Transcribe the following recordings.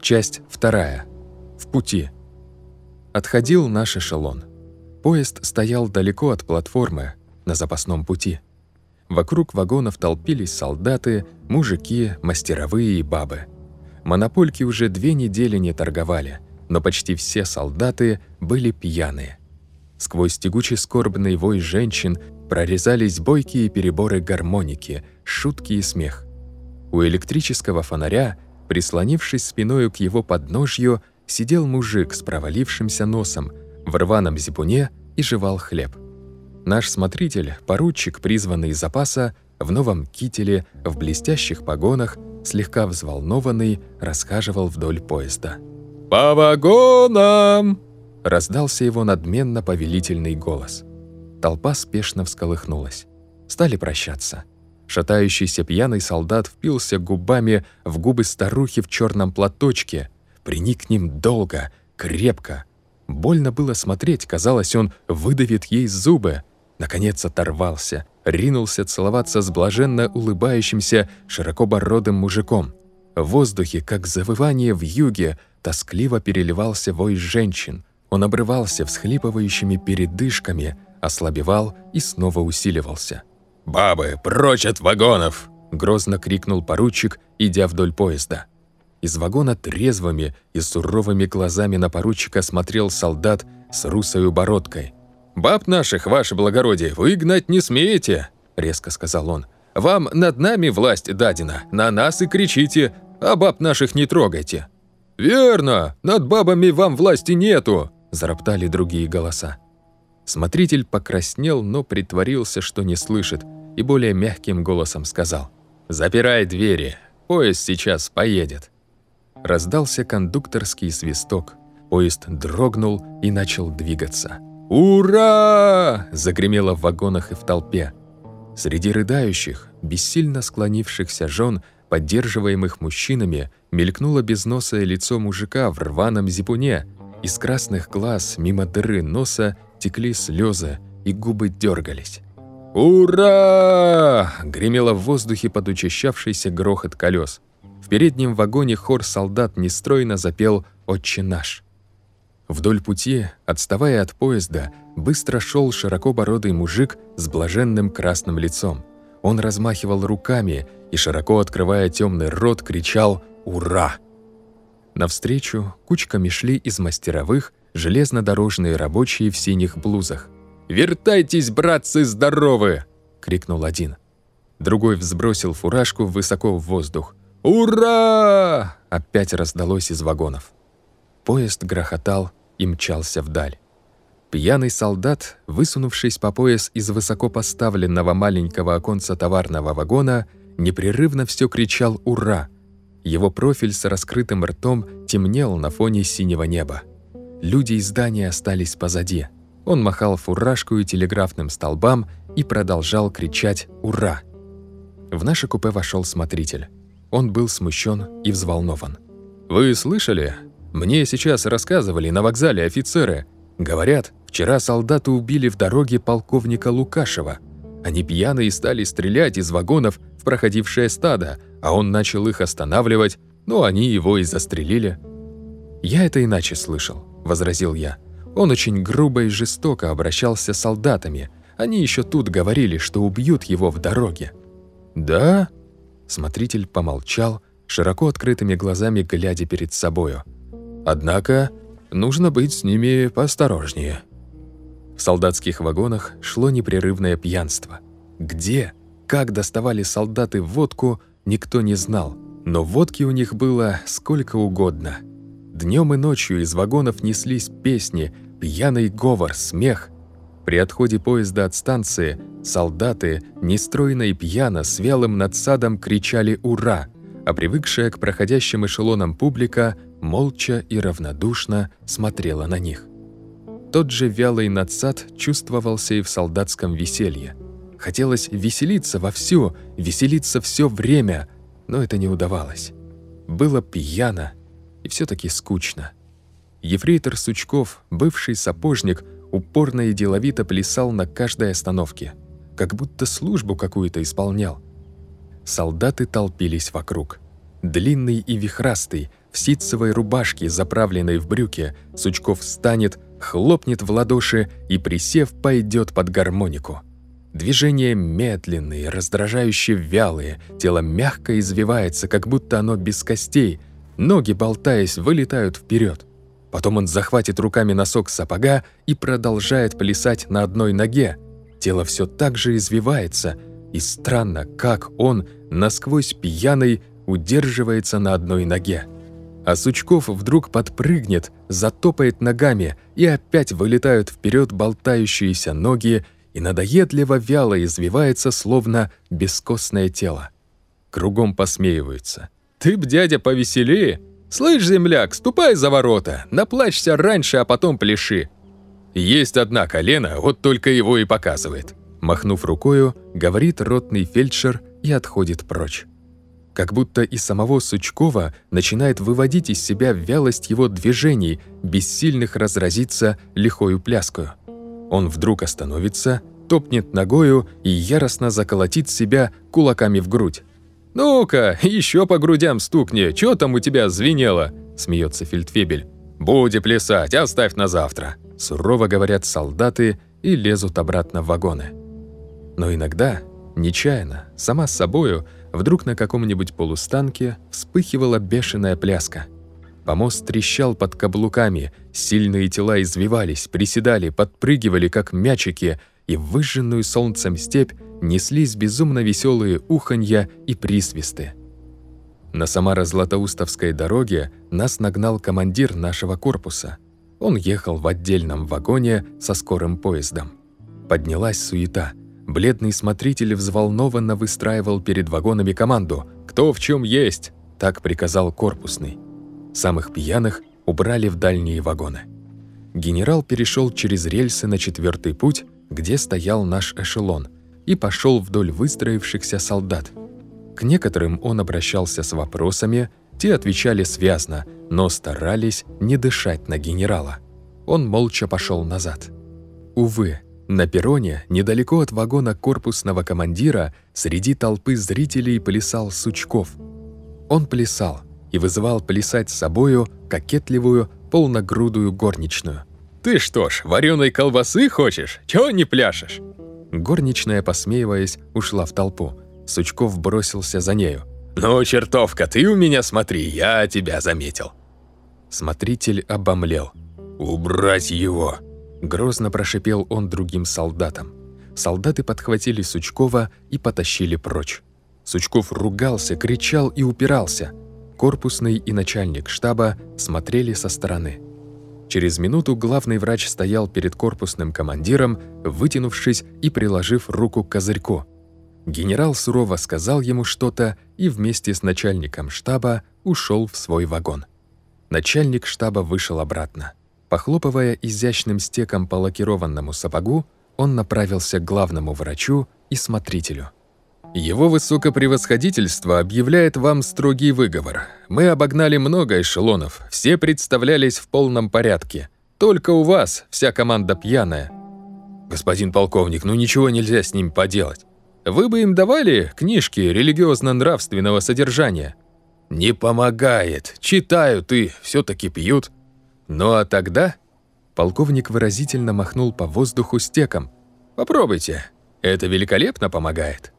Часть вторая. В пути. Отходил наш эшелон. Поезд стоял далеко от платформы, на запасном пути. Вокруг вагонов толпились солдаты, мужики, мастеровые и бабы. Монопольки уже две недели не торговали, но почти все солдаты были пьяные. Сквозь тягучий скорбный вой женщин прорезались бойкие переборы гармоники, шутки и смех. У электрического фонаря, прислонившись спиною к его подножью, сидел мужик с провалившимся носом в рваном зипуне и жевал хлеб. Наш смотритель, поручик, призванный из запаса, в новом кителе, в блестящих погонах, слегка взволнованный, расхаживал вдоль поезда. «По вагонам!» — раздался его надменно повелительный голос. Толпа спешно всколыхнулась. Стали прощаться. Шатающийся пьяный солдат впился губами в губы старухи в черном платочке, приник к ним долго, крепко. Больно было смотреть, казалось, он выдавит ей зубы, наконец оторвался, ринулся целоваться с блаженно улыбающимся широкобородым мужиком. В воздухе, как завывание в юге, тоскливо переливался вой женщин. Он обрывался всхлипывающими передышками, ослабевал и снова усиливался. «Бабы, прочь от вагонов!» – грозно крикнул поручик, идя вдоль поезда. Из вагона трезвыми и суровыми глазами на поручика смотрел солдат с русой бородкой. «Баб наших, ваше благородие, вы гнать не смеете!» – резко сказал он. «Вам над нами власть дадена, на нас и кричите, а баб наших не трогайте!» «Верно! Над бабами вам власти нету!» – зароптали другие голоса. Смотритель покраснел, но притворился, что не слышит, и более мягким голосом сказал. «Запирай двери, поезд сейчас поедет». Раздался кондукторский свисток. Поезд дрогнул и начал двигаться. «Ура!» – загремело в вагонах и в толпе. Среди рыдающих, бессильно склонившихся жен, поддерживаемых мужчинами, мелькнуло безносое лицо мужика в рваном зипуне. Из красных глаз мимо дыры носа текли слезы, и губы дергались. «Ура!» – гремело в воздухе под учащавшийся грохот колес. В переднем вагоне хор солдат нестройно запел «Отче наш». Вдоль пути, отставая от поезда, быстро шел широкобородый мужик с блаженным красным лицом. Он размахивал руками и, широко открывая темный рот, кричал «Ура!». Навстречу кучками шли из мастеровых железнодорожные рабочие в синих блузах. «Вертайтесь, братцы, здоровы!» — крикнул один. Другой взбросил фуражку высоко в воздух. «Ура!» — опять раздалось из вагонов. Поезд грохотал, и мчался вдаль. Пьяный солдат, высунувшись по пояс из высоко поставленного маленького оконца товарного вагона, непрерывно все кричал «Ура!». Его профиль с раскрытым ртом темнел на фоне синего неба. Люди из здания остались позади. Он махал фуражку и телеграфным столбам и продолжал кричать «Ура!». В наше купе вошел смотритель. Он был смущен и взволнован. «Вы слышали? Мне сейчас рассказывали на вокзале офицеры. Говорят, вчера солдаты убили в дороге полковника Лукашева. Они пьяные стали стрелять из вагонов в проходившее стадо, а он начал их останавливать, но они его и застрелили. «Я это иначе слышал», — возразил я. Он очень грубо и жестоко обращался с солдатами. Они еще тут говорили, что убьют его в дороге. «Да?» Смотритель помолчал, широко открытыми глазами глядя перед собою. Однако нужно быть с ними поосторожнее. В солдатских вагонах шло непрерывное пьянство. Где, как доставали солдаты водку, никто не знал, но водки у них было сколько угодно. Днем и ночью из вагонов неслись песни, пьяный говор, смех. При отходе поезда от станции солдаты, нестройно и пьяно, с вялым надсадом кричали «Ура!», а привыкшая к проходящим эшелонам публика – молча и равнодушно смотрела на них. Тот же вялый надсад чувствовался и в солдатском веселье. Хотелось веселиться вовсю, веселиться все время, но это не удавалось. Было пьяно и все таки скучно. Ефрейтор Сучков, бывший сапожник, упорно и деловито плясал на каждой остановке, как будто службу какую-то исполнял. Солдаты толпились вокруг. Длинный и вихрастый, в ситцевой рубашке, заправленной в брюки, Сучков встанет, хлопнет в ладоши и, присев, пойдет под гармонику. Движения медленные, раздражающе вялые, тело мягко извивается, как будто оно без костей, ноги, болтаясь, вылетают вперед. Потом он захватит руками носок сапога и продолжает плясать на одной ноге. Тело все так же извивается, и странно, как он, насквозь пьяный, удерживается на одной ноге. А Сучков вдруг подпрыгнет, затопает ногами, и опять вылетают вперед болтающиеся ноги, и надоедливо вяло извивается, словно бескостное тело. Кругом посмеиваются. «Ты б, дядя, повеселее! Слышь, земляк, ступай за ворота, наплачься раньше, а потом пляши!» Есть одна колено, вот только его и показывает. Махнув рукою, говорит ротный фельдшер и отходит прочь. Как будто и самого Сучкова начинает выводить из себя вялость его движений, бессильных разразиться лихою пляскою. Он вдруг остановится, топнет ногою и яростно заколотит себя кулаками в грудь. «Ну-ка, еще по грудям стукни, что там у тебя звенело?» – смеется Фельдфебель. «Буди плясать, оставь на завтра», – сурово говорят солдаты и лезут обратно в вагоны. Но иногда, нечаянно, сама с собою, вдруг на каком-нибудь полустанке вспыхивала бешеная пляска – Помост трещал под каблуками, сильные тела извивались, приседали, подпрыгивали, как мячики, и выжженную солнцем степь неслись безумно веселые уханья и присвисты. На Самаро-Златоустовской дороге нас нагнал командир нашего корпуса. Он ехал в отдельном вагоне со скорым поездом. Поднялась суета. Бледный смотритель взволнованно выстраивал перед вагонами команду «Кто в чем есть!» – так приказал корпусный. Самых пьяных убрали в дальние вагоны. Генерал перешел через рельсы на четвертый путь, где стоял наш эшелон, и пошел вдоль выстроившихся солдат. К некоторым он обращался с вопросами, те отвечали связно, но старались не дышать на генерала. Он молча пошел назад. Увы, на перроне, недалеко от вагона корпусного командира, среди толпы зрителей плясал Сучков. Он плясал, и вызывал плясать с собою кокетливую, полногрудую горничную. «Ты что ж, вареной колбасы хочешь? Чего не пляшешь?» Горничная, посмеиваясь, ушла в толпу. Сучков бросился за нею. «Ну, чертовка, ты у меня смотри, я тебя заметил». Смотритель обомлел. «Убрать его!» Грозно прошипел он другим солдатам. Солдаты подхватили Сучкова и потащили прочь. Сучков ругался, кричал и упирался – корпусный и начальник штаба смотрели со стороны. Через минуту главный врач стоял перед корпусным командиром, вытянувшись и приложив руку к козырьку. Генерал сурово сказал ему что-то и вместе с начальником штаба ушел в свой вагон. Начальник штаба вышел обратно. Похлопывая изящным стеком по лакированному сапогу, он направился к главному врачу и смотрителю – его высокопревосходительство объявляет вам строгий выговор. Мы обогнали много эшелонов, все представлялись в полном порядке. Только у вас вся команда пьяная. Господин полковник, ну ничего нельзя с ним поделать. Вы бы им давали книжки религиозно-нравственного содержания? Не помогает. Читают и все таки пьют. Ну а тогда... Полковник выразительно махнул по воздуху стеком. Попробуйте. Это великолепно помогает.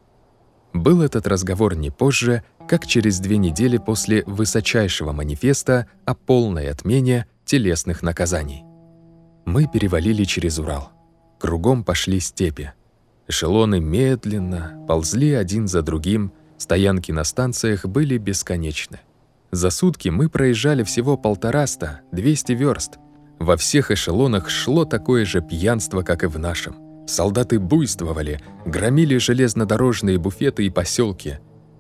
Был этот разговор не позже, как через две недели после высочайшего манифеста о полной отмене телесных наказаний. Мы перевалили через Урал. Кругом пошли степи. Эшелоны медленно ползли один за другим, стоянки на станциях были бесконечны. За сутки мы проезжали всего полтораста, 200 верст. Во всех эшелонах шло такое же пьянство, как и в нашем. Солдаты буйствовали, громили железнодорожные буфеты и поселки.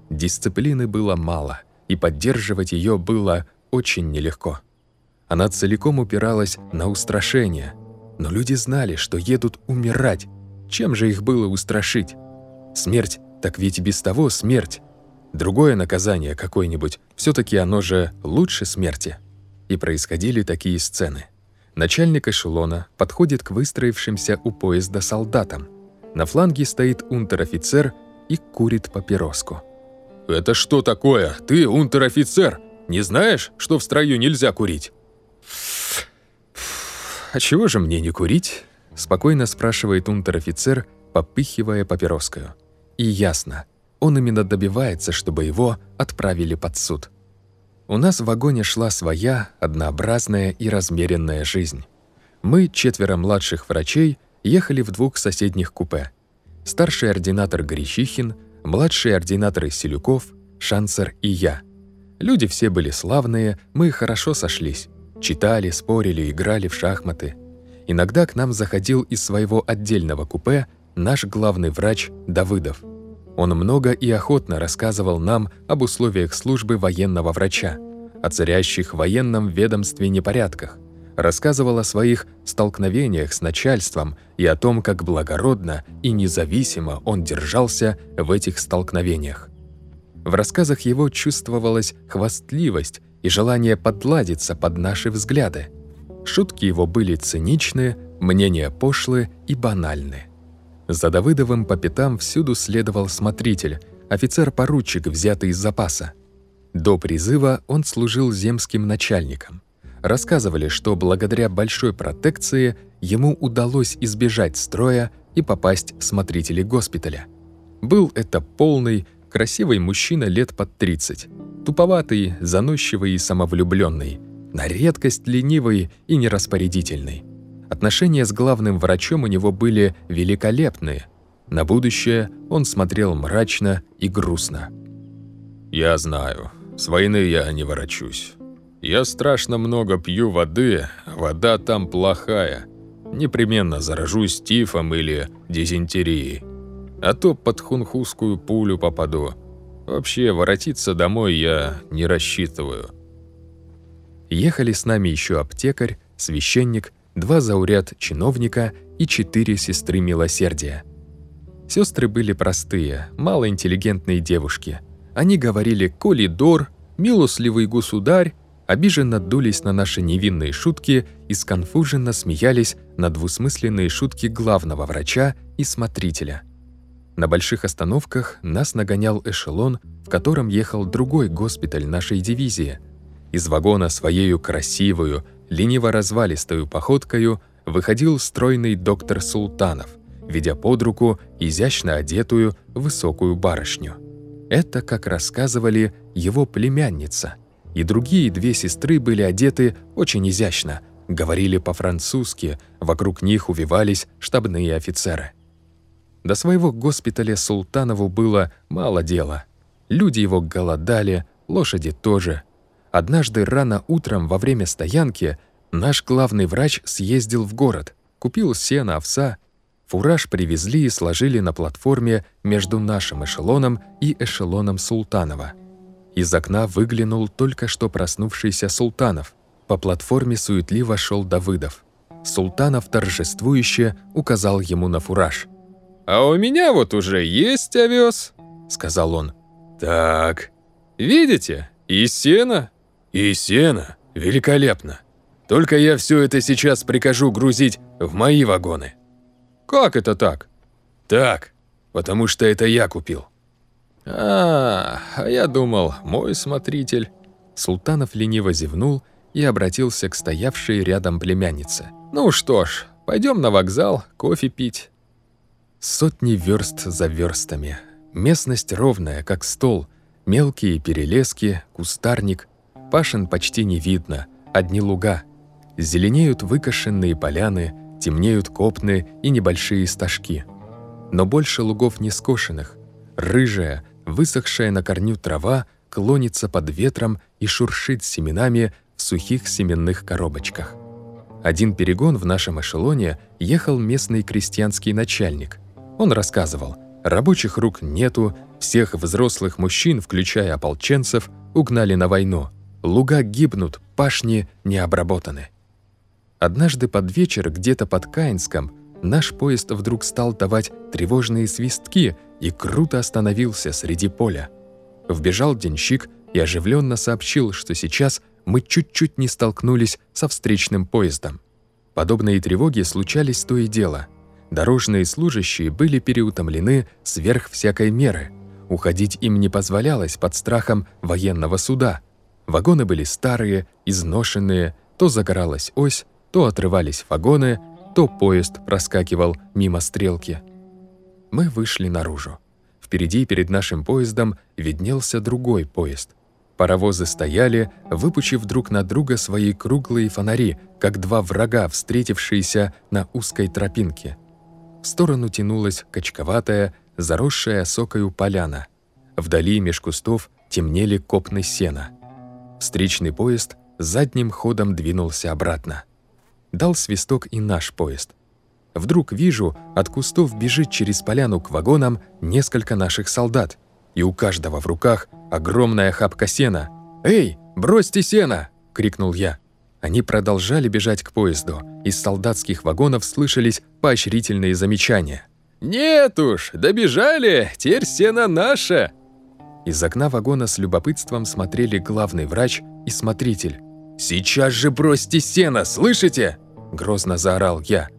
Дисциплины было мало, и поддерживать ее было очень нелегко. Она целиком упиралась на устрашение. Но люди знали, что едут умирать. Чем же их было устрашить? Смерть, так ведь без того смерть. Другое наказание какое-нибудь, все таки оно же лучше смерти. И происходили такие сцены. Начальник эшелона подходит к выстроившимся у поезда солдатам. На фланге стоит унтер-офицер и курит папироску. «Это что такое? Ты унтер-офицер?» Не знаешь, что в строю нельзя курить?» «А чего же мне не курить?» — спокойно спрашивает унтер-офицер, попыхивая папироскою. И ясно, он именно добивается, чтобы его отправили под суд. У нас в вагоне шла своя, однообразная и размеренная жизнь. Мы, четверо младших врачей, ехали в двух соседних купе. Старший ординатор Горячихин, младший ординатор Селюков, Шансер и я. Люди все были славные, мы хорошо сошлись. Читали, спорили, играли в шахматы. Иногда к нам заходил из своего отдельного купе наш главный врач Давыдов. Он много и охотно рассказывал нам об условиях службы военного врача, о царящих в военном ведомстве непорядках, рассказывал о своих столкновениях с начальством и о том, как благородно и независимо он держался в этих столкновениях. В рассказах его чувствовалась хвастливость и желание подладиться под наши взгляды. Шутки его были циничны, мнения пошлые и банальны. За Давыдовым по пятам всюду следовал смотритель, офицер-поручик, взятый из запаса. До призыва он служил земским начальником. Рассказывали, что благодаря большой протекции ему удалось избежать строя и попасть в смотрители госпиталя. Был это полный, красивый мужчина лет под 30, туповатый, заносчивый и самовлюбленный, на редкость ленивый и нераспорядительный. Отношения с главным врачом у него были великолепные. На будущее он смотрел мрачно и грустно. «Я знаю, с войны я не ворочусь. Я страшно много пью воды, вода там плохая. Непременно заражусь тифом или дизентерией. А то под хунхузскую пулю попаду. Вообще, воротиться домой я не рассчитываю. Ехали с нами еще аптекарь, священник, два зауряд чиновника и четыре сестры милосердия. Сестры были простые, малоинтеллигентные девушки. Они говорили «колидор», «милостливый государь», обиженно дулись на наши невинные шутки и сконфуженно смеялись на двусмысленные шутки главного врача и смотрителя – на больших остановках нас нагонял эшелон, в котором ехал другой госпиталь нашей дивизии. Из вагона своею красивую, лениво-развалистою походкою выходил стройный доктор Султанов, ведя под руку изящно одетую высокую барышню. Это, как рассказывали, его племянница. И другие две сестры были одеты очень изящно, говорили по-французски, вокруг них увивались штабные офицеры. До своего госпиталя Султанову было мало дела. Люди его голодали, лошади тоже. Однажды рано утром во время стоянки наш главный врач съездил в город, купил сено, овса, фураж привезли и сложили на платформе между нашим эшелоном и эшелоном Султанова. Из окна выглянул только что проснувшийся Султанов. По платформе суетливо шел Давыдов. Султанов торжествующе указал ему на фураж – «А у меня вот уже есть овес», — сказал он. «Так, видите? И сено, и сено. Великолепно. Только я все это сейчас прикажу грузить в мои вагоны». «Как это так?» «Так, потому что это я купил». «А, а я думал, мой смотритель». Султанов лениво зевнул и обратился к стоявшей рядом племяннице. «Ну что ж, пойдем на вокзал, кофе пить». Сотни верст за верстами. Местность ровная, как стол. Мелкие перелески, кустарник. Пашин почти не видно, одни луга. Зеленеют выкошенные поляны, темнеют копны и небольшие стажки. Но больше лугов не скошенных. Рыжая, высохшая на корню трава клонится под ветром и шуршит семенами в сухих семенных коробочках. Один перегон в нашем эшелоне ехал местный крестьянский начальник – он рассказывал, рабочих рук нету, всех взрослых мужчин, включая ополченцев, угнали на войну. Луга гибнут, пашни не обработаны. Однажды под вечер где-то под Каинском наш поезд вдруг стал давать тревожные свистки и круто остановился среди поля. Вбежал денщик и оживленно сообщил, что сейчас мы чуть-чуть не столкнулись со встречным поездом. Подобные тревоги случались то и дело – Дорожные служащие были переутомлены сверх всякой меры. Уходить им не позволялось под страхом военного суда. Вагоны были старые, изношенные, то загоралась ось, то отрывались вагоны, то поезд проскакивал мимо стрелки. Мы вышли наружу. Впереди перед нашим поездом виднелся другой поезд. Паровозы стояли, выпучив друг на друга свои круглые фонари, как два врага, встретившиеся на узкой тропинке. В сторону тянулась качковатая, заросшая сокою поляна. Вдали меж кустов темнели копны сена. Встречный поезд задним ходом двинулся обратно. Дал свисток и наш поезд. Вдруг вижу, от кустов бежит через поляну к вагонам несколько наших солдат, и у каждого в руках огромная хапка сена. «Эй, бросьте сено!» — крикнул я. Они продолжали бежать к поезду. Из солдатских вагонов слышались поощрительные замечания. «Нет уж, добежали, теперь сено наше!» Из окна вагона с любопытством смотрели главный врач и смотритель. «Сейчас же бросьте сено, слышите?» – грозно заорал я.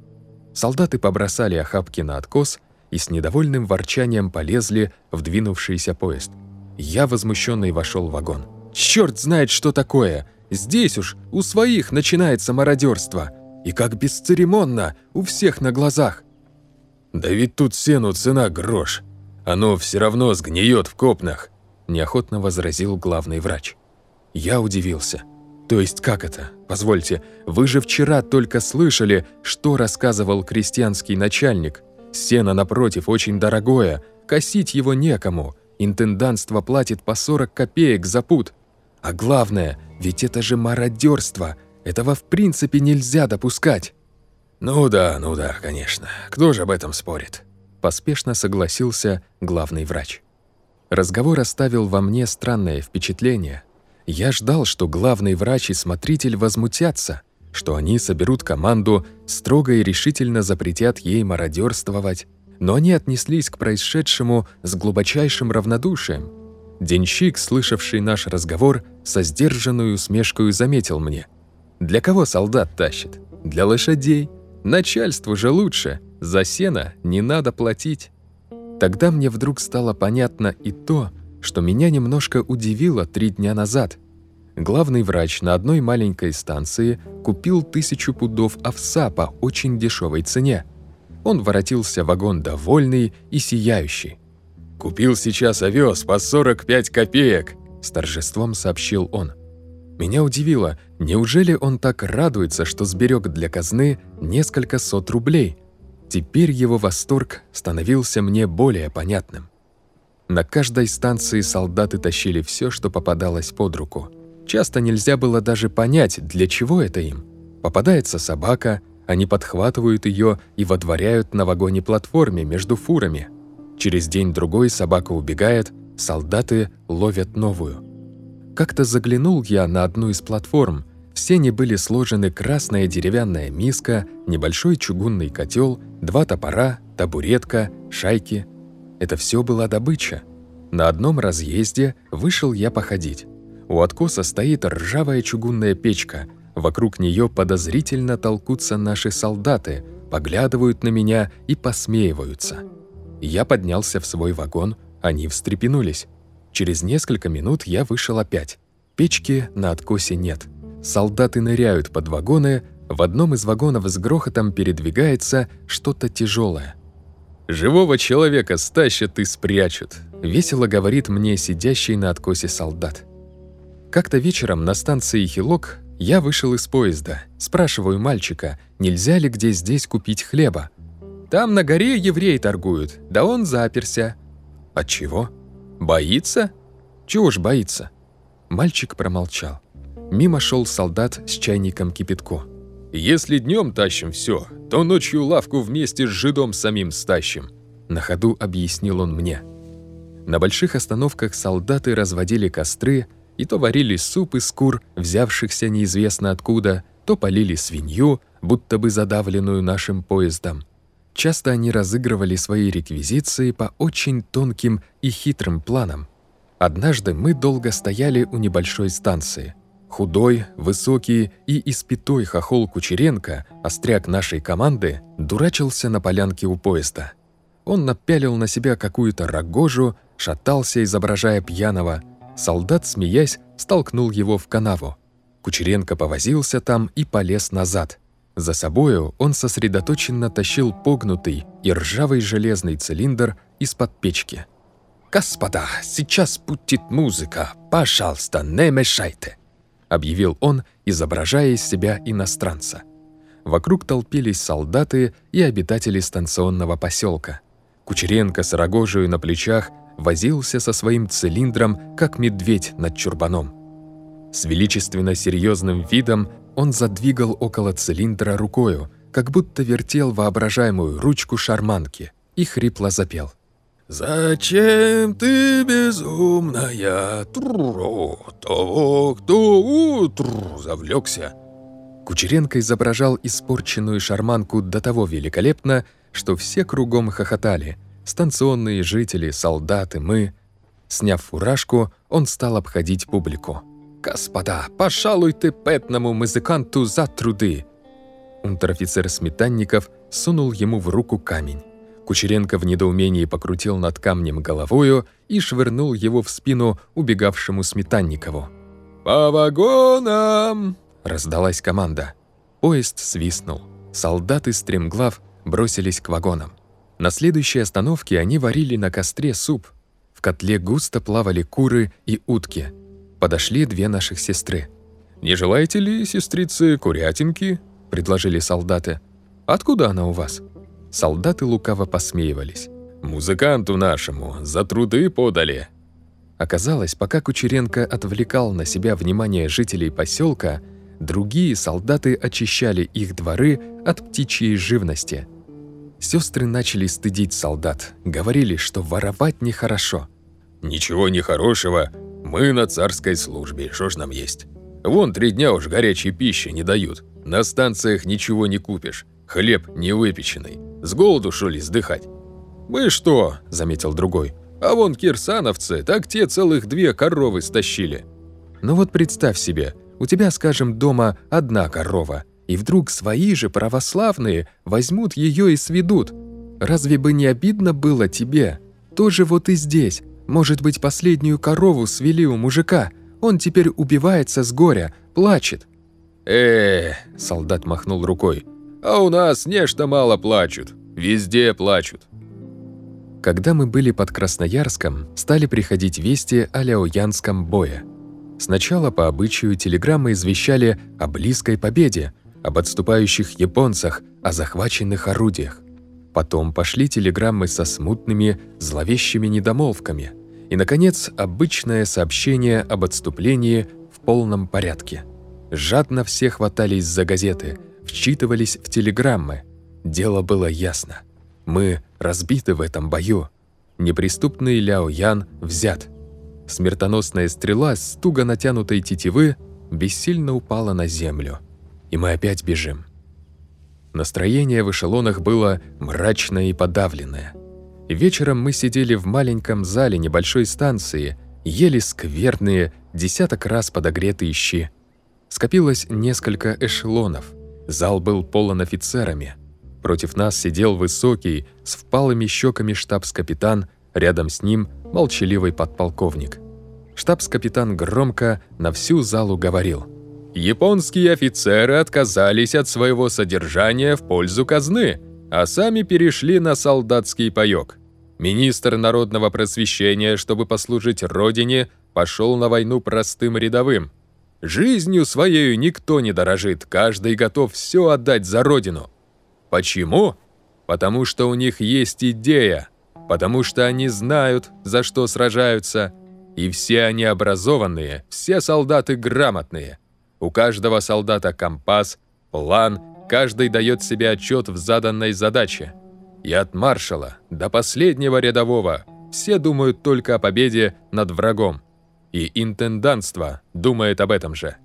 Солдаты побросали охапки на откос и с недовольным ворчанием полезли в двинувшийся поезд. Я, возмущенный, вошел в вагон. «Черт знает, что такое! Здесь уж у своих начинается мародерство! И как бесцеремонно, у всех на глазах!» «Да ведь тут сену цена грош! Оно все равно сгниет в копнах!» Неохотно возразил главный врач. Я удивился. То есть как это? Позвольте, вы же вчера только слышали, что рассказывал крестьянский начальник. Сено, напротив, очень дорогое, косить его некому. Интендантство платит по 40 копеек за пуд. А главное, ведь это же мародерство. Этого в принципе нельзя допускать. Ну да, ну да, конечно. Кто же об этом спорит? Поспешно согласился главный врач. Разговор оставил во мне странное впечатление. Я ждал, что главный врач и смотритель возмутятся, что они соберут команду, строго и решительно запретят ей мародерствовать, но они отнеслись к происшедшему с глубочайшим равнодушием. Денщик, слышавший наш разговор, со сдержанную усмешкой заметил мне. «Для кого солдат тащит? Для лошадей. Начальству же лучше. За сено не надо платить». Тогда мне вдруг стало понятно и то, что меня немножко удивило три дня назад. Главный врач на одной маленькой станции купил тысячу пудов овса по очень дешевой цене. Он воротился в вагон довольный и сияющий. «Купил сейчас овес по 45 копеек», — с торжеством сообщил он. Меня удивило, неужели он так радуется, что сберег для казны несколько сот рублей — Теперь его восторг становился мне более понятным. На каждой станции солдаты тащили все, что попадалось под руку. Часто нельзя было даже понять, для чего это им. Попадается собака, они подхватывают ее и водворяют на вагоне-платформе между фурами. Через день-другой собака убегает, солдаты ловят новую. Как-то заглянул я на одну из платформ. В сене были сложены красная деревянная миска, небольшой чугунный котел Два топора, табуретка, шайки. Это все была добыча. На одном разъезде вышел я походить. У откоса стоит ржавая чугунная печка. Вокруг нее подозрительно толкутся наши солдаты, поглядывают на меня и посмеиваются. Я поднялся в свой вагон, они встрепенулись. Через несколько минут я вышел опять. Печки на откосе нет. Солдаты ныряют под вагоны, в одном из вагонов с грохотом передвигается что-то тяжелое. «Живого человека стащат и спрячут», — весело говорит мне сидящий на откосе солдат. Как-то вечером на станции Хилок я вышел из поезда. Спрашиваю мальчика, нельзя ли где здесь купить хлеба. «Там на горе евреи торгуют, да он заперся». «От чего? Боится?» «Чего ж боится?» Мальчик промолчал. Мимо шел солдат с чайником кипятку. Если днем тащим все, то ночью лавку вместе с жидом самим стащим», — на ходу объяснил он мне. На больших остановках солдаты разводили костры и то варили суп из кур, взявшихся неизвестно откуда, то полили свинью, будто бы задавленную нашим поездом. Часто они разыгрывали свои реквизиции по очень тонким и хитрым планам. Однажды мы долго стояли у небольшой станции. Худой, высокий и испятой хохол Кучеренко, остряк нашей команды, дурачился на полянке у поезда. Он напялил на себя какую-то рогожу, шатался, изображая пьяного. Солдат, смеясь, столкнул его в канаву. Кучеренко повозился там и полез назад. За собою он сосредоточенно тащил погнутый и ржавый железный цилиндр из-под печки. «Господа, сейчас будет музыка, пожалуйста, не мешайте», объявил он, изображая из себя иностранца. Вокруг толпились солдаты и обитатели станционного поселка. Кучеренко с рогожей на плечах возился со своим цилиндром, как медведь над чурбаном. С величественно серьезным видом он задвигал около цилиндра рукою, как будто вертел воображаемую ручку шарманки, и хрипло запел. «Зачем ты безумная? Тру, того, кто утру завлекся?» Кучеренко изображал испорченную шарманку до того великолепно, что все кругом хохотали. Станционные жители, солдаты, мы. Сняв фуражку, он стал обходить публику. «Господа, пожалуйте петному музыканту за труды!» Унтер-офицер Сметанников сунул ему в руку камень. Кучеренко в недоумении покрутил над камнем головою и швырнул его в спину убегавшему Сметанникову. «По вагонам!» — раздалась команда. Поезд свистнул. Солдаты стремглав бросились к вагонам. На следующей остановке они варили на костре суп. В котле густо плавали куры и утки. Подошли две наших сестры. «Не желаете ли, сестрицы, курятинки?» — предложили солдаты. «Откуда она у вас?» Солдаты лукаво посмеивались. «Музыканту нашему за труды подали». Оказалось, пока Кучеренко отвлекал на себя внимание жителей поселка, другие солдаты очищали их дворы от птичьей живности. Сестры начали стыдить солдат, говорили, что воровать нехорошо. «Ничего нехорошего, мы на царской службе, что ж нам есть? Вон три дня уж горячей пищи не дают, на станциях ничего не купишь, хлеб не выпеченный, с голоду, что ли, сдыхать?» «Мы что?» – заметил другой. «А вон кирсановцы, так те целых две коровы стащили». «Ну вот представь себе, у тебя, скажем, дома одна корова, и вдруг свои же православные возьмут ее и сведут. Разве бы не обидно было тебе? Тоже вот и здесь. Может быть, последнюю корову свели у мужика. Он теперь убивается с горя, плачет. э солдат махнул рукой. «А у нас нечто мало плачут. Везде плачут». Когда мы были под Красноярском, стали приходить вести о Ляоянском бое. Сначала по обычаю телеграммы извещали о близкой победе, об отступающих японцах, о захваченных орудиях. Потом пошли телеграммы со смутными, зловещими недомолвками. И, наконец, обычное сообщение об отступлении в полном порядке. Жадно все хватались за газеты, вчитывались в телеграммы. Дело было ясно. Мы разбиты в этом бою. Неприступный Ляо Ян взят – Смертоносная стрела с туго натянутой тетивы бессильно упала на землю. И мы опять бежим. Настроение в эшелонах было мрачное и подавленное. Вечером мы сидели в маленьком зале небольшой станции, ели скверные, десяток раз подогретые щи. Скопилось несколько эшелонов. Зал был полон офицерами. Против нас сидел высокий, с впалыми щеками штабс-капитан, рядом с ним молчаливый подполковник. Штабс-капитан громко на всю залу говорил. «Японские офицеры отказались от своего содержания в пользу казны, а сами перешли на солдатский паёк. Министр народного просвещения, чтобы послужить родине, пошел на войну простым рядовым. Жизнью своей никто не дорожит, каждый готов все отдать за родину. Почему? Потому что у них есть идея, потому что они знают, за что сражаются, и все они образованные, все солдаты грамотные. У каждого солдата компас, план, каждый дает себе отчет в заданной задаче. И от маршала до последнего рядового все думают только о победе над врагом. И интендантство думает об этом же.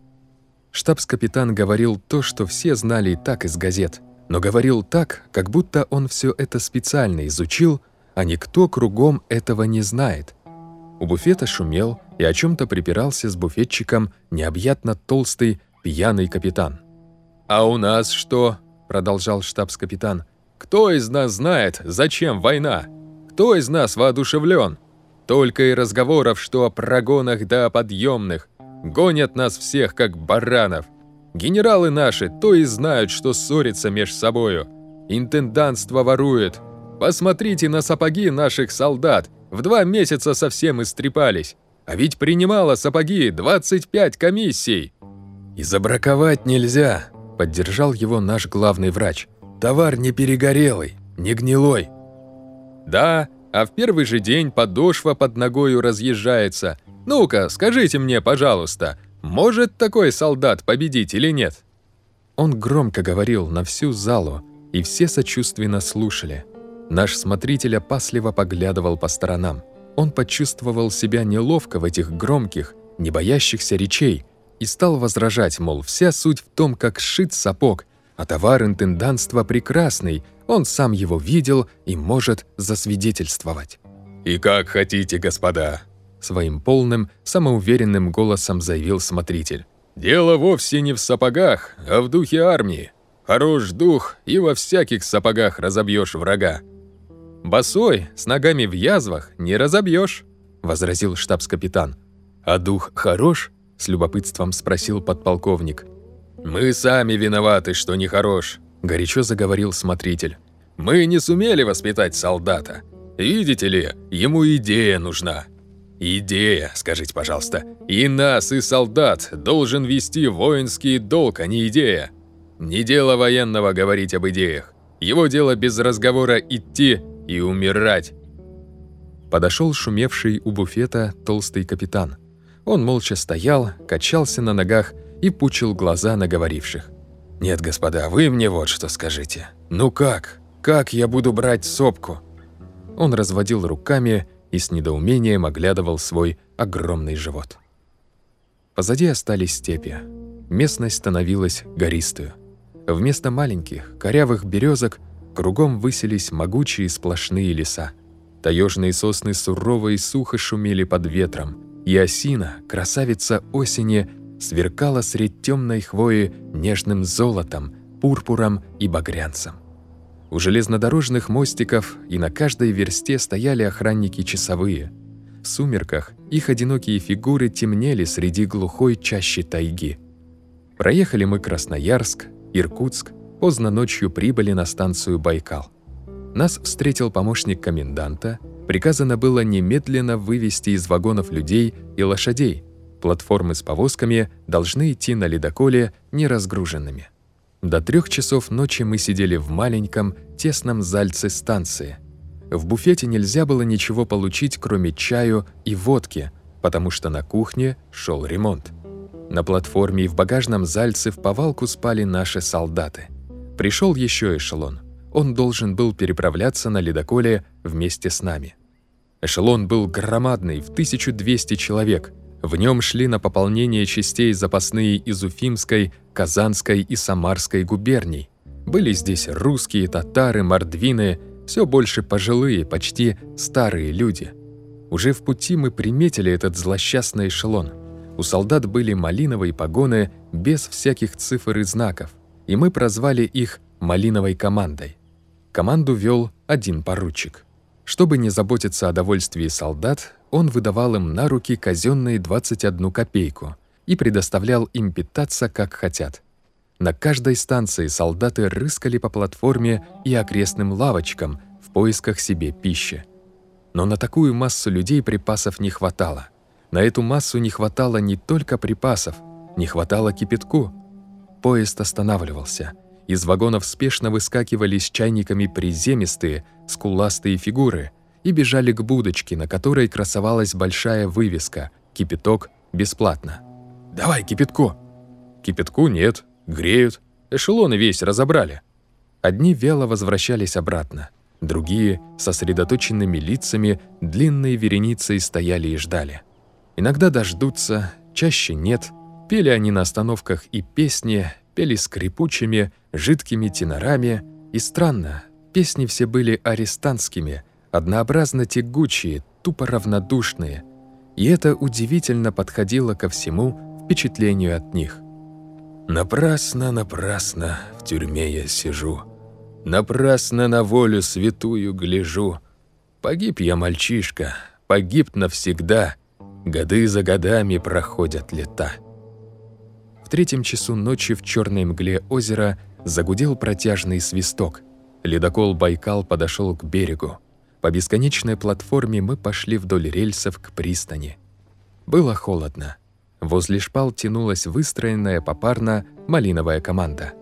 Штабс-капитан говорил то, что все знали и так из газет, но говорил так, как будто он все это специально изучил – а никто кругом этого не знает. У буфета шумел и о чем-то припирался с буфетчиком необъятно толстый пьяный капитан. «А у нас что?» – продолжал штабс-капитан. «Кто из нас знает, зачем война? Кто из нас воодушевлен? Только и разговоров, что о прогонах да о подъемных. Гонят нас всех, как баранов. Генералы наши то и знают, что ссорятся меж собою. Интендантство ворует. Посмотрите на сапоги наших солдат. В два месяца совсем истрепались. А ведь принимала сапоги 25 комиссий. «И забраковать нельзя», — поддержал его наш главный врач. «Товар не перегорелый, не гнилой». «Да, а в первый же день подошва под ногою разъезжается. Ну-ка, скажите мне, пожалуйста, может такой солдат победить или нет?» Он громко говорил на всю залу, и все сочувственно слушали. Наш смотритель опасливо поглядывал по сторонам. Он почувствовал себя неловко в этих громких, не боящихся речей, и стал возражать, мол, вся суть в том, как сшит сапог, а товар интендантства прекрасный, он сам его видел и может засвидетельствовать. «И как хотите, господа», — своим полным, самоуверенным голосом заявил смотритель. «Дело вовсе не в сапогах, а в духе армии. Хорош дух, и во всяких сапогах разобьешь врага. Босой, с ногами в язвах, не разобьешь, возразил штабс-капитан. А дух хорош? с любопытством спросил подполковник. Мы сами виноваты, что не хорош, горячо заговорил смотритель. Мы не сумели воспитать солдата. Видите ли, ему идея нужна. Идея, скажите, пожалуйста. И нас, и солдат должен вести воинский долг, а не идея. Не дело военного говорить об идеях. Его дело без разговора идти и умирать. Подошел шумевший у буфета толстый капитан. Он молча стоял, качался на ногах и пучил глаза на говоривших. «Нет, господа, вы мне вот что скажите. Ну как? Как я буду брать сопку?» Он разводил руками и с недоумением оглядывал свой огромный живот. Позади остались степи. Местность становилась гористую. Вместо маленьких, корявых березок кругом высились могучие сплошные леса. Таежные сосны сурово и сухо шумели под ветром, и осина, красавица осени, сверкала средь темной хвои нежным золотом, пурпуром и багрянцем. У железнодорожных мостиков и на каждой версте стояли охранники часовые. В сумерках их одинокие фигуры темнели среди глухой чащи тайги. Проехали мы Красноярск, Иркутск, поздно ночью прибыли на станцию Байкал. Нас встретил помощник коменданта, приказано было немедленно вывести из вагонов людей и лошадей. Платформы с повозками должны идти на ледоколе неразгруженными. До трех часов ночи мы сидели в маленьком, тесном зальце станции. В буфете нельзя было ничего получить, кроме чаю и водки, потому что на кухне шел ремонт. На платформе и в багажном зальце в повалку спали наши солдаты. Пришел еще эшелон. Он должен был переправляться на ледоколе вместе с нами. Эшелон был громадный, в 1200 человек. В нем шли на пополнение частей запасные из Уфимской, Казанской и Самарской губерний. Были здесь русские, татары, мордвины, все больше пожилые, почти старые люди. Уже в пути мы приметили этот злосчастный эшелон – у солдат были малиновые погоны без всяких цифр и знаков, и мы прозвали их «малиновой командой». Команду вел один поручик. Чтобы не заботиться о довольствии солдат, он выдавал им на руки казенные 21 копейку и предоставлял им питаться как хотят. На каждой станции солдаты рыскали по платформе и окрестным лавочкам в поисках себе пищи. Но на такую массу людей припасов не хватало. На эту массу не хватало не только припасов, не хватало кипятку. Поезд останавливался. Из вагонов спешно выскакивали с чайниками приземистые, скуластые фигуры и бежали к будочке, на которой красовалась большая вывеска «Кипяток бесплатно». «Давай кипятку!» «Кипятку нет, греют. Эшелоны весь разобрали». Одни вяло возвращались обратно, другие, сосредоточенными лицами, длинной вереницей стояли и ждали. Иногда дождутся, чаще нет. Пели они на остановках и песни, пели скрипучими, жидкими тенорами. И странно, песни все были арестантскими, однообразно тягучие, тупо равнодушные. И это удивительно подходило ко всему впечатлению от них. «Напрасно, напрасно в тюрьме я сижу, Напрасно на волю святую гляжу. Погиб я, мальчишка, погиб навсегда. Годы за годами проходят лета. В третьем часу ночи в черной мгле озера загудел протяжный свисток. Ледокол «Байкал» подошел к берегу. По бесконечной платформе мы пошли вдоль рельсов к пристани. Было холодно. Возле шпал тянулась выстроенная попарно малиновая команда.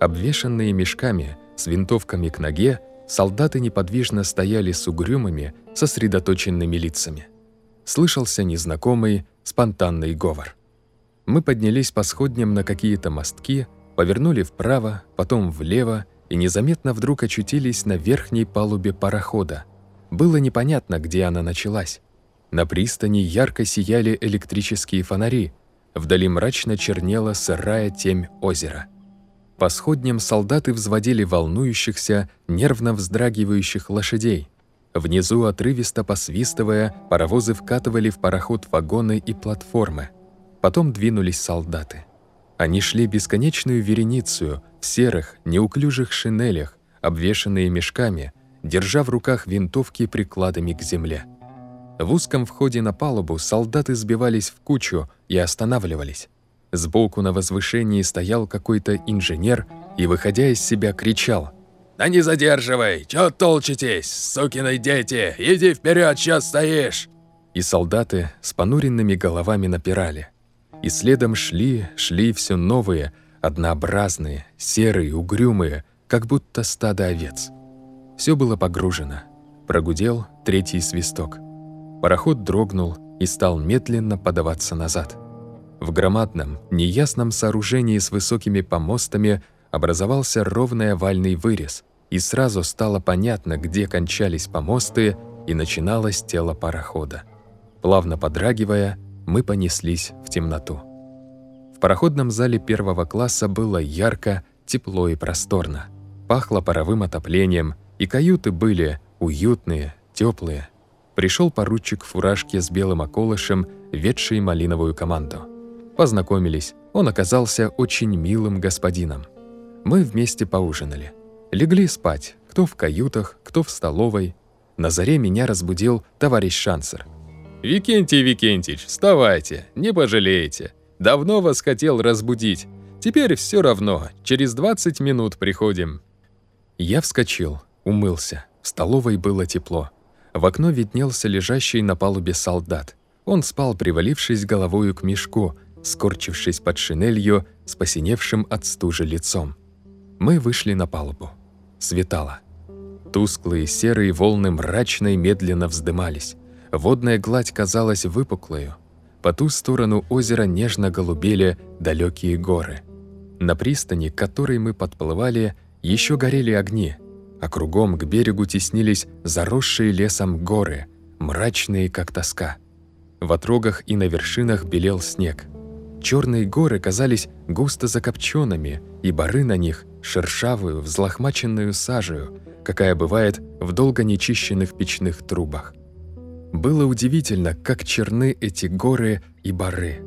Обвешанные мешками, с винтовками к ноге, солдаты неподвижно стояли с угрюмыми, сосредоточенными лицами. Слышался незнакомый, спонтанный говор. Мы поднялись по сходням на какие-то мостки, повернули вправо, потом влево и незаметно вдруг очутились на верхней палубе парохода. Было непонятно, где она началась. На пристани ярко сияли электрические фонари, вдали мрачно чернела сырая темь озера. По сходням солдаты взводили волнующихся, нервно вздрагивающих лошадей. Внизу, отрывисто посвистывая, паровозы вкатывали в пароход вагоны и платформы. Потом двинулись солдаты. Они шли бесконечную вереницу в серых, неуклюжих шинелях, обвешанные мешками, держа в руках винтовки прикладами к земле. В узком входе на палубу солдаты сбивались в кучу и останавливались. Сбоку на возвышении стоял какой-то инженер и, выходя из себя, кричал «Да не задерживай! Чё толчитесь, сукины дети? Иди вперед, сейчас стоишь!» И солдаты с понуренными головами напирали. И следом шли, шли все новые, однообразные, серые, угрюмые, как будто стадо овец. Все было погружено. Прогудел третий свисток. Пароход дрогнул и стал медленно подаваться назад. В громадном, неясном сооружении с высокими помостами образовался ровный овальный вырез, и сразу стало понятно, где кончались помосты и начиналось тело парохода. Плавно подрагивая, мы понеслись в темноту. В пароходном зале первого класса было ярко, тепло и просторно. Пахло паровым отоплением, и каюты были уютные, теплые. Пришел поручик в фуражке с белым околышем, ведший малиновую команду. Познакомились, он оказался очень милым господином. Мы вместе поужинали. Легли спать, кто в каютах, кто в столовой. На заре меня разбудил товарищ Шансер. «Викентий Викентич, вставайте, не пожалеете. Давно вас хотел разбудить. Теперь все равно, через 20 минут приходим». Я вскочил, умылся. В столовой было тепло. В окно виднелся лежащий на палубе солдат. Он спал, привалившись головою к мешку, скорчившись под шинелью с посиневшим от стужи лицом. Мы вышли на палубу. Светало. Тусклые серые волны мрачно и медленно вздымались. Водная гладь казалась выпуклою. По ту сторону озера нежно голубели далекие горы. На пристани, к которой мы подплывали, еще горели огни, а кругом к берегу теснились заросшие лесом горы, мрачные, как тоска. В отрогах и на вершинах белел снег. Черные горы казались густо закопченными, и бары на них – шершавую, взлохмаченную сажею, какая бывает в долго нечищенных печных трубах. Было удивительно, как черны эти горы и бары.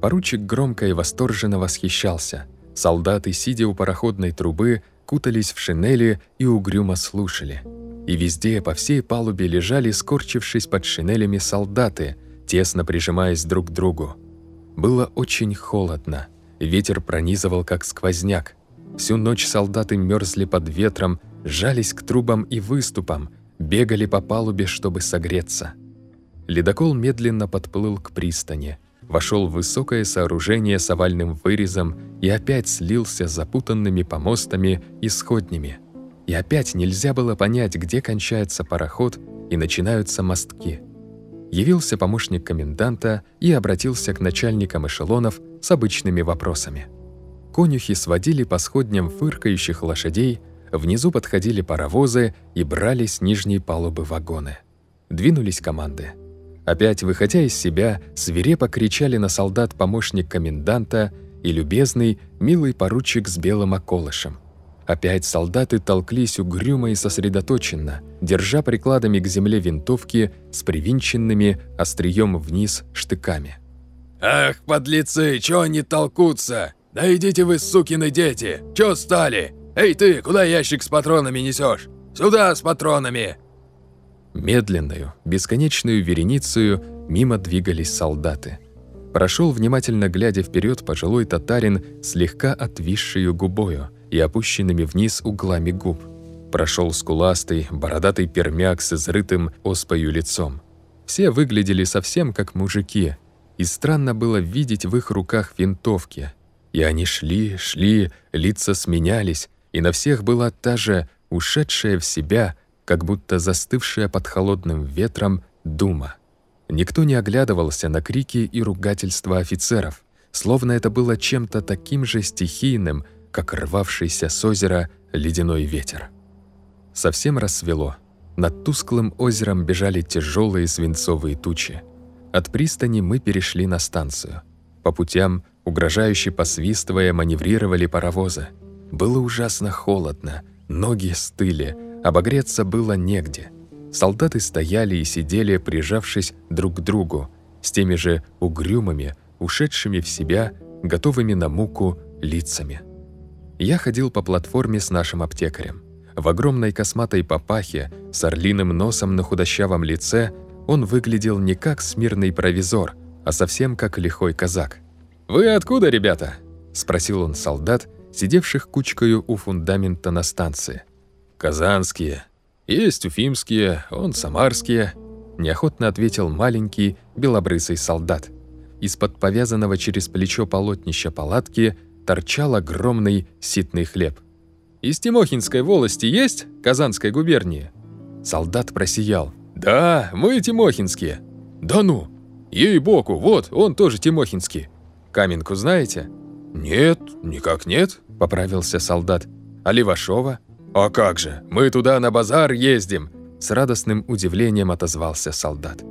Поручик громко и восторженно восхищался. Солдаты, сидя у пароходной трубы, кутались в шинели и угрюмо слушали. И везде, по всей палубе, лежали, скорчившись под шинелями, солдаты, тесно прижимаясь друг к другу. Было очень холодно. Ветер пронизывал, как сквозняк. Всю ночь солдаты мерзли под ветром, жались к трубам и выступам, бегали по палубе, чтобы согреться. Ледокол медленно подплыл к пристани вошел в высокое сооружение с овальным вырезом и опять слился с запутанными помостами и сходнями. И опять нельзя было понять, где кончается пароход и начинаются мостки. Явился помощник коменданта и обратился к начальникам эшелонов с обычными вопросами. Конюхи сводили по сходням фыркающих лошадей, внизу подходили паровозы и брали с нижней палубы вагоны. Двинулись команды. Опять, выходя из себя, свирепо кричали на солдат помощник коменданта и любезный, милый поручик с белым околышем. Опять солдаты толклись угрюмо и сосредоточенно, держа прикладами к земле винтовки с привинченными острием вниз штыками. «Ах, подлецы, чё они толкутся? Да идите вы, сукины дети! Чё стали? Эй ты, куда ящик с патронами несешь? Сюда с патронами!» Медленную, бесконечную вереницею мимо двигались солдаты. Прошел внимательно глядя вперед пожилой татарин слегка отвисшую губою и опущенными вниз углами губ. Прошел скуластый, бородатый пермяк с изрытым оспою лицом. Все выглядели совсем как мужики, и странно было видеть в их руках винтовки. И они шли, шли, лица сменялись, и на всех была та же ушедшая в себя, как будто застывшая под холодным ветром дума. Никто не оглядывался на крики и ругательства офицеров, словно это было чем-то таким же стихийным, как рвавшийся с озера ледяной ветер. Совсем рассвело. Над тусклым озером бежали тяжелые свинцовые тучи. От пристани мы перешли на станцию. По путям, угрожающе посвистывая, маневрировали паровозы. Было ужасно холодно, ноги стыли, обогреться было негде. Солдаты стояли и сидели, прижавшись друг к другу, с теми же угрюмыми, ушедшими в себя, готовыми на муку лицами. Я ходил по платформе с нашим аптекарем. В огромной косматой папахе, с орлиным носом на худощавом лице, он выглядел не как смирный провизор, а совсем как лихой казак. «Вы откуда, ребята?» – спросил он солдат, сидевших кучкою у фундамента на станции. «Казанские», «Есть уфимские, он самарские», – неохотно ответил маленький белобрысый солдат. Из-под повязанного через плечо полотнища палатки торчал огромный ситный хлеб. «Из Тимохинской волости есть? Казанской губернии?» Солдат просиял. «Да, мы тимохинские». «Да ну! Ей-боку, вот, он тоже тимохинский. Каменку знаете?» «Нет, никак нет», — поправился солдат. «А Левашова?» «А как же, мы туда на базар ездим!» С радостным удивлением отозвался солдат.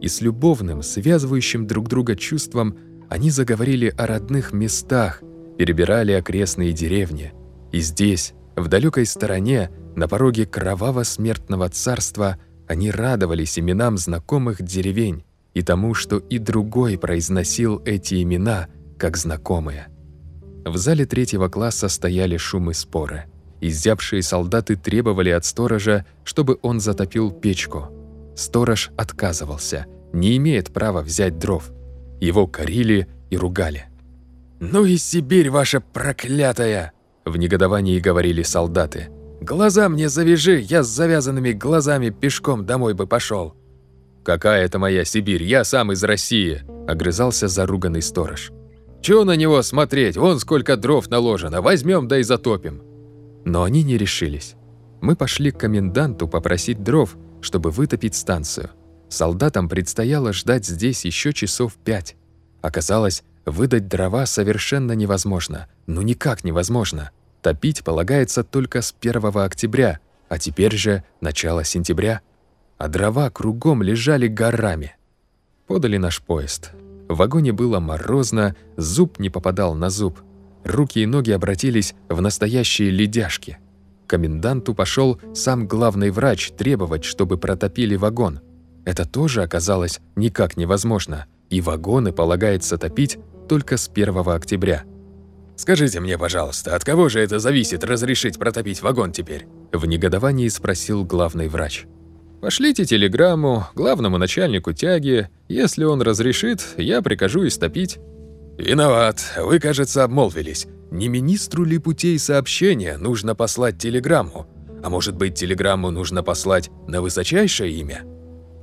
И с любовным, связывающим друг друга чувством они заговорили о родных местах, перебирали окрестные деревни. И здесь, в далекой стороне, на пороге кроваво-смертного царства, они радовались именам знакомых деревень и тому, что и другой произносил эти имена, как знакомые. В зале третьего класса стояли шумы споры – Изябшие солдаты требовали от сторожа, чтобы он затопил печку. Сторож отказывался, не имеет права взять дров. Его корили и ругали. «Ну и Сибирь ваша проклятая!» – в негодовании говорили солдаты. «Глаза мне завяжи, я с завязанными глазами пешком домой бы пошел. «Какая это моя Сибирь, я сам из России!» – огрызался заруганный сторож. «Чего на него смотреть, вон сколько дров наложено, возьмем да и затопим!» Но они не решились. Мы пошли к коменданту попросить дров, чтобы вытопить станцию. Солдатам предстояло ждать здесь еще часов пять. Оказалось, выдать дрова совершенно невозможно. Ну никак невозможно. Топить полагается только с 1 октября, а теперь же начало сентября. А дрова кругом лежали горами. Подали наш поезд. В вагоне было морозно, зуб не попадал на зуб – Руки и ноги обратились в настоящие ледяшки. Коменданту пошел сам главный врач требовать, чтобы протопили вагон. Это тоже оказалось никак невозможно, и вагоны полагается топить только с 1 октября. «Скажите мне, пожалуйста, от кого же это зависит разрешить протопить вагон теперь?» В негодовании спросил главный врач. «Пошлите телеграмму главному начальнику тяги. Если он разрешит, я прикажу истопить». «Виноват. Вы, кажется, обмолвились. Не министру ли путей сообщения нужно послать телеграмму? А может быть, телеграмму нужно послать на высочайшее имя?»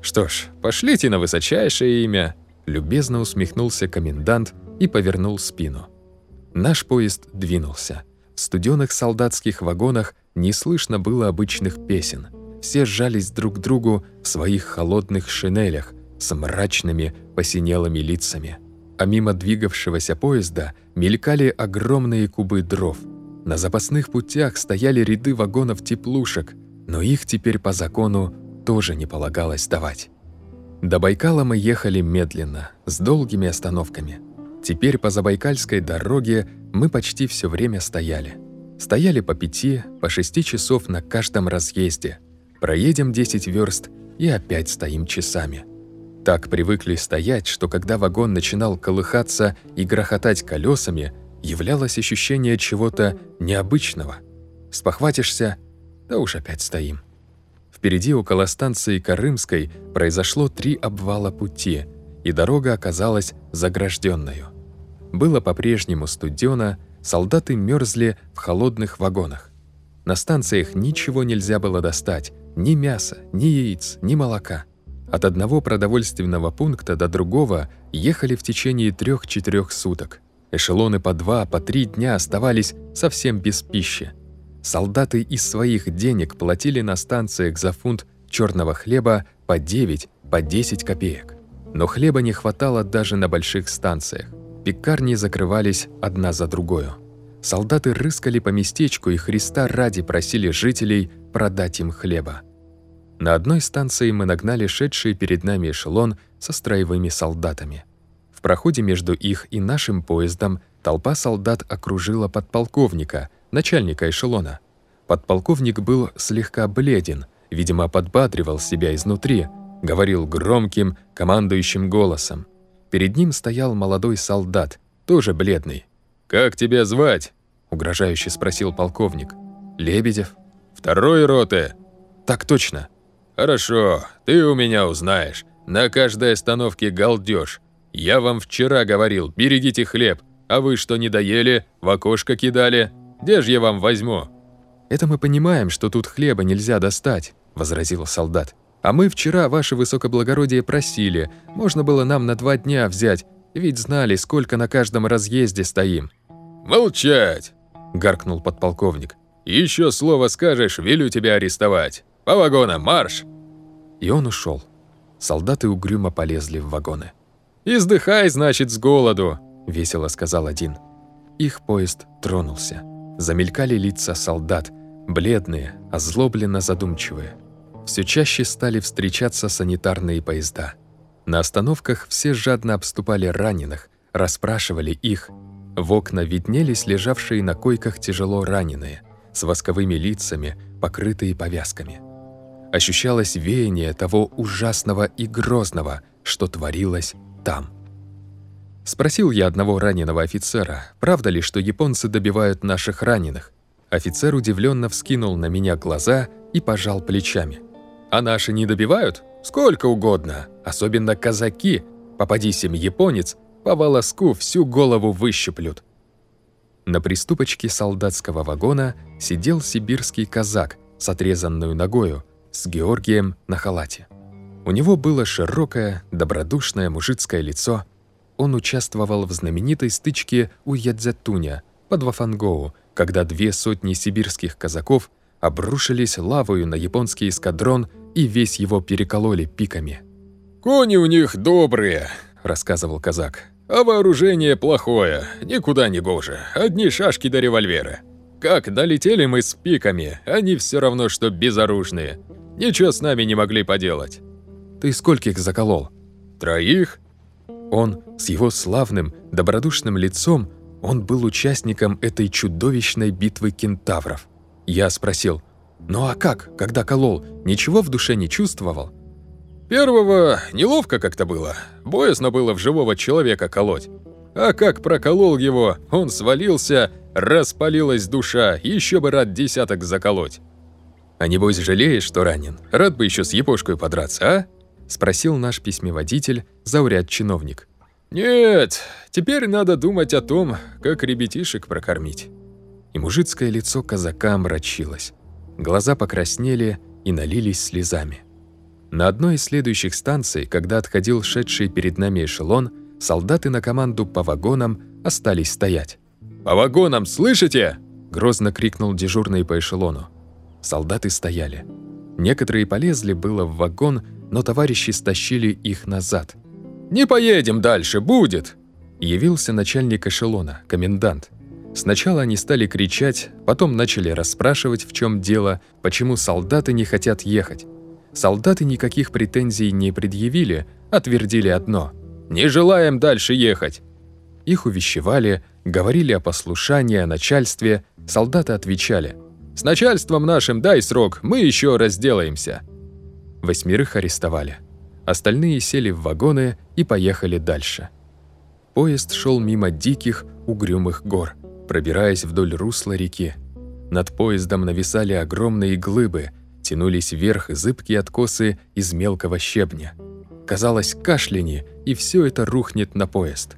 «Что ж, пошлите на высочайшее имя», – любезно усмехнулся комендант и повернул спину. Наш поезд двинулся. В студенных солдатских вагонах не слышно было обычных песен. Все сжались друг к другу в своих холодных шинелях с мрачными посинелыми лицами а мимо двигавшегося поезда мелькали огромные кубы дров. На запасных путях стояли ряды вагонов-теплушек, но их теперь по закону тоже не полагалось давать. До Байкала мы ехали медленно, с долгими остановками. Теперь по Забайкальской дороге мы почти все время стояли. Стояли по пяти, по шести часов на каждом разъезде. Проедем 10 верст и опять стоим часами. Так привыкли стоять, что когда вагон начинал колыхаться и грохотать колесами, являлось ощущение чего-то необычного. Спохватишься, да уж опять стоим. Впереди около станции Карымской произошло три обвала пути, и дорога оказалась загражденной. Было по-прежнему студено, солдаты мерзли в холодных вагонах. На станциях ничего нельзя было достать, ни мяса, ни яиц, ни молока. От одного продовольственного пункта до другого ехали в течение трех-четырех суток. Эшелоны по два, по три дня оставались совсем без пищи. Солдаты из своих денег платили на станциях за фунт черного хлеба по 9, по 10 копеек. Но хлеба не хватало даже на больших станциях. Пекарни закрывались одна за другой. Солдаты рыскали по местечку и Христа ради просили жителей продать им хлеба. На одной станции мы нагнали шедший перед нами эшелон со строевыми солдатами. В проходе между их и нашим поездом толпа солдат окружила подполковника, начальника эшелона. Подполковник был слегка бледен, видимо, подбадривал себя изнутри, говорил громким, командующим голосом. Перед ним стоял молодой солдат, тоже бледный. «Как тебя звать?» — угрожающе спросил полковник. «Лебедев». «Второй роты?» «Так точно». «Хорошо, ты у меня узнаешь. На каждой остановке галдёж. Я вам вчера говорил, берегите хлеб, а вы что не доели, в окошко кидали? Где же я вам возьму?» «Это мы понимаем, что тут хлеба нельзя достать», — возразил солдат. «А мы вчера, ваше высокоблагородие, просили, можно было нам на два дня взять, ведь знали, сколько на каждом разъезде стоим». «Молчать!» – гаркнул подполковник. «Еще слово скажешь, велю тебя арестовать. По вагонам, марш!» И он ушел. Солдаты угрюмо полезли в вагоны. «Издыхай, значит, с голоду!» – весело сказал один. Их поезд тронулся. Замелькали лица солдат, бледные, озлобленно задумчивые. Все чаще стали встречаться санитарные поезда. На остановках все жадно обступали раненых, расспрашивали их, в окна виднелись лежавшие на койках тяжело раненые, с восковыми лицами, покрытые повязками. Ощущалось веяние того ужасного и грозного, что творилось там. Спросил я одного раненого офицера, правда ли, что японцы добивают наших раненых. Офицер удивленно вскинул на меня глаза и пожал плечами. «А наши не добивают? Сколько угодно, особенно казаки. Попадись им японец, по волоску всю голову выщиплют. На приступочке солдатского вагона сидел сибирский казак с отрезанную ногою, с Георгием на халате. У него было широкое, добродушное мужицкое лицо. Он участвовал в знаменитой стычке у Ядзятуня под Вафангоу, когда две сотни сибирских казаков обрушились лавою на японский эскадрон и весь его перекололи пиками. «Кони у них добрые», — рассказывал казак. «А вооружение плохое, никуда не гоже, одни шашки до револьвера. Как долетели мы с пиками, они все равно, что безоружные. Ничего с нами не могли поделать». «Ты скольких заколол?» «Троих». Он с его славным, добродушным лицом, он был участником этой чудовищной битвы кентавров. Я спросил, «Ну а как, когда колол, ничего в душе не чувствовал?» Первого неловко как-то было. Боязно было в живого человека колоть. А как проколол его, он свалился, распалилась душа, еще бы рад десяток заколоть. «А небось жалеешь, что ранен? Рад бы еще с епошкой подраться, а?» – спросил наш письмеводитель, зауряд-чиновник. «Нет, теперь надо думать о том, как ребятишек прокормить». И мужицкое лицо казака мрачилось. Глаза покраснели и налились слезами. На одной из следующих станций, когда отходил шедший перед нами эшелон, солдаты на команду по вагонам остались стоять. «По вагонам, слышите?» – грозно крикнул дежурный по эшелону. Солдаты стояли. Некоторые полезли было в вагон, но товарищи стащили их назад. «Не поедем дальше, будет!» Явился начальник эшелона, комендант. Сначала они стали кричать, потом начали расспрашивать, в чем дело, почему солдаты не хотят ехать. Солдаты никаких претензий не предъявили, отвердили одно – «Не желаем дальше ехать». Их увещевали, говорили о послушании, о начальстве, солдаты отвечали «С начальством нашим дай срок, мы еще разделаемся». Восьмерых арестовали. Остальные сели в вагоны и поехали дальше. Поезд шел мимо диких, угрюмых гор, пробираясь вдоль русла реки. Над поездом нависали огромные глыбы – Тянулись вверх зыбкие откосы из мелкого щебня. Казалось, кашляни, и все это рухнет на поезд.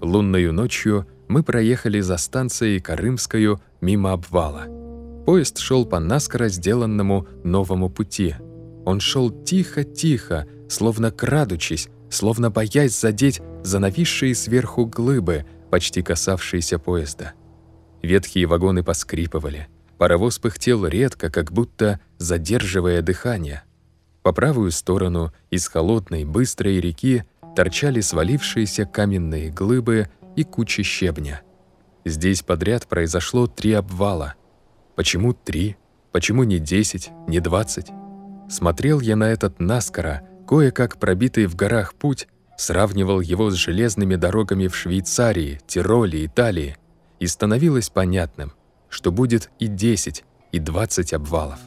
Лунною ночью мы проехали за станцией Карымскую мимо обвала. Поезд шел по наскоро сделанному новому пути. Он шел тихо-тихо, словно крадучись, словно боясь задеть за нависшие сверху глыбы, почти касавшиеся поезда. Ветхие вагоны поскрипывали. Паровоз пыхтел редко, как будто задерживая дыхание. По правую сторону из холодной, быстрой реки торчали свалившиеся каменные глыбы и кучи щебня. Здесь подряд произошло три обвала. Почему три? Почему не десять, не двадцать? Смотрел я на этот наскоро, кое-как пробитый в горах путь, сравнивал его с железными дорогами в Швейцарии, Тироле, Италии, и становилось понятным, что будет и 10, и 20 обвалов.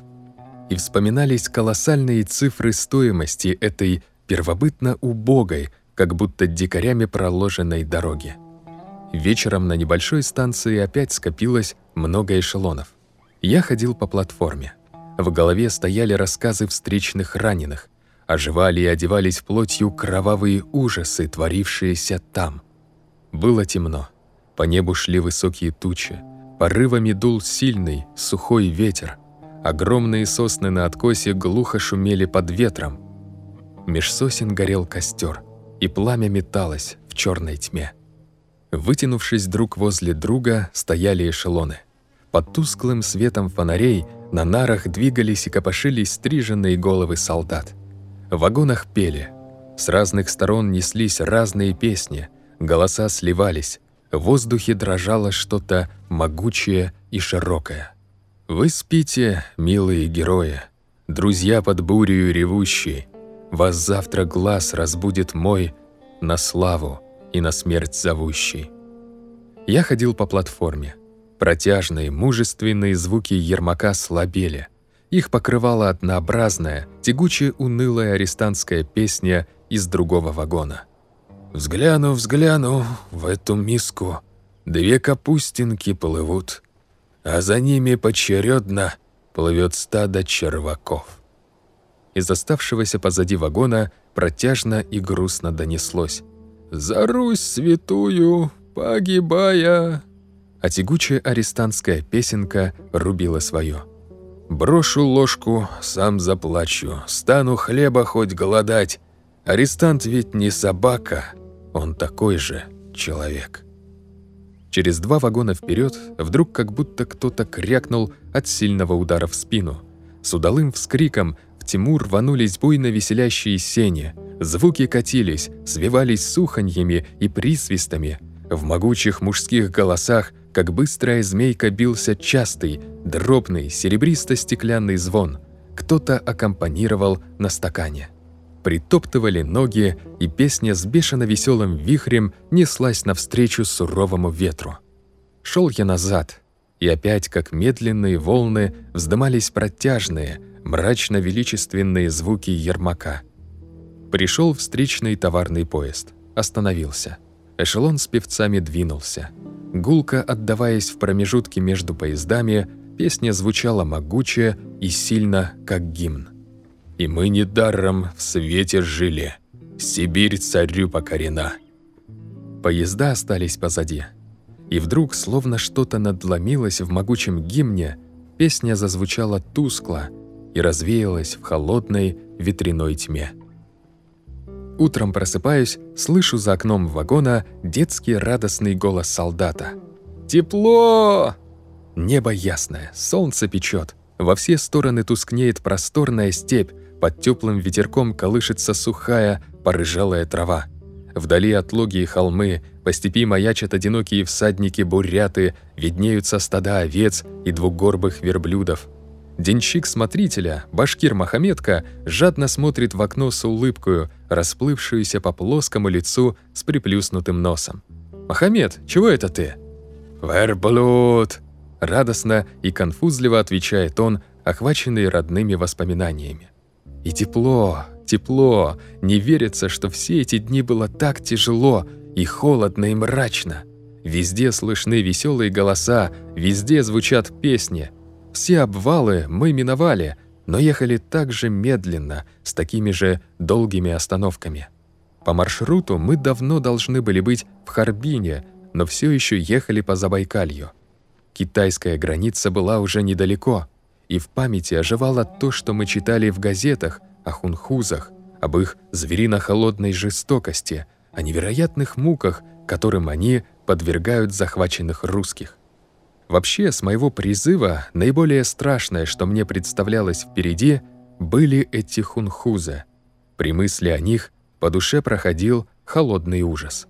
И вспоминались колоссальные цифры стоимости этой первобытно убогой, как будто дикарями проложенной дороги. Вечером на небольшой станции опять скопилось много эшелонов. Я ходил по платформе. В голове стояли рассказы встречных раненых. Оживали и одевались плотью кровавые ужасы, творившиеся там. Было темно. По небу шли высокие тучи. Порывами дул сильный, сухой ветер. Огромные сосны на откосе глухо шумели под ветром. Меж сосен горел костер, и пламя металось в черной тьме. Вытянувшись друг возле друга, стояли эшелоны. Под тусклым светом фонарей на нарах двигались и копошились стриженные головы солдат. В вагонах пели. С разных сторон неслись разные песни, голоса сливались, в воздухе дрожало что-то могучее и широкое. «Вы спите, милые герои, друзья под бурею ревущие. Вас завтра глаз разбудит мой на славу и на смерть зовущий». Я ходил по платформе. Протяжные, мужественные звуки Ермака слабели. Их покрывала однообразная, тягучая унылая арестантская песня из другого вагона. Взгляну, взгляну в эту миску, две капустинки плывут, а за ними поочередно плывет стадо черваков. Из оставшегося позади вагона протяжно и грустно донеслось. «За Русь святую, погибая!» А тягучая арестантская песенка рубила свое. «Брошу ложку, сам заплачу, стану хлеба хоть голодать. Арестант ведь не собака, он такой же человек. Через два вагона вперед вдруг как будто кто-то крякнул от сильного удара в спину. С удалым вскриком в Тимур рванулись буйно веселящие сени. Звуки катились, свивались суханьями и присвистами. В могучих мужских голосах, как быстрая змейка, бился частый, дробный, серебристо-стеклянный звон. Кто-то аккомпанировал на стакане притоптывали ноги, и песня с бешено веселым вихрем неслась навстречу суровому ветру. Шел я назад, и опять, как медленные волны, вздымались протяжные, мрачно-величественные звуки Ермака. Пришел встречный товарный поезд, остановился. Эшелон с певцами двинулся. Гулко отдаваясь в промежутке между поездами, песня звучала могуче и сильно, как гимн. И мы недаром в свете жили. Сибирь царю покорена. Поезда остались позади. И вдруг, словно что-то надломилось в могучем гимне, песня зазвучала тускло и развеялась в холодной ветряной тьме. Утром просыпаюсь, слышу за окном вагона детский радостный голос солдата. «Тепло!» Небо ясное, солнце печет, во все стороны тускнеет просторная степь, под теплым ветерком колышется сухая, порыжалая трава. Вдали от логи холмы, по степи маячат одинокие всадники-буряты, виднеются стада овец и двугорбых верблюдов. Денщик смотрителя, башкир Махаметка, жадно смотрит в окно с улыбкою, расплывшуюся по плоскому лицу с приплюснутым носом. «Махамед, чего это ты?» «Верблюд!» Радостно и конфузливо отвечает он, охваченный родными воспоминаниями. И тепло, тепло, не верится, что все эти дни было так тяжело и холодно и мрачно. Везде слышны веселые голоса, везде звучат песни. Все обвалы мы миновали, но ехали так же медленно, с такими же долгими остановками. По маршруту мы давно должны были быть в Харбине, но все еще ехали по Забайкалью. Китайская граница была уже недалеко, и в памяти оживало то, что мы читали в газетах о хунхузах, об их зверино-холодной жестокости, о невероятных муках, которым они подвергают захваченных русских. Вообще, с моего призыва наиболее страшное, что мне представлялось впереди, были эти хунхузы. При мысли о них по душе проходил холодный ужас.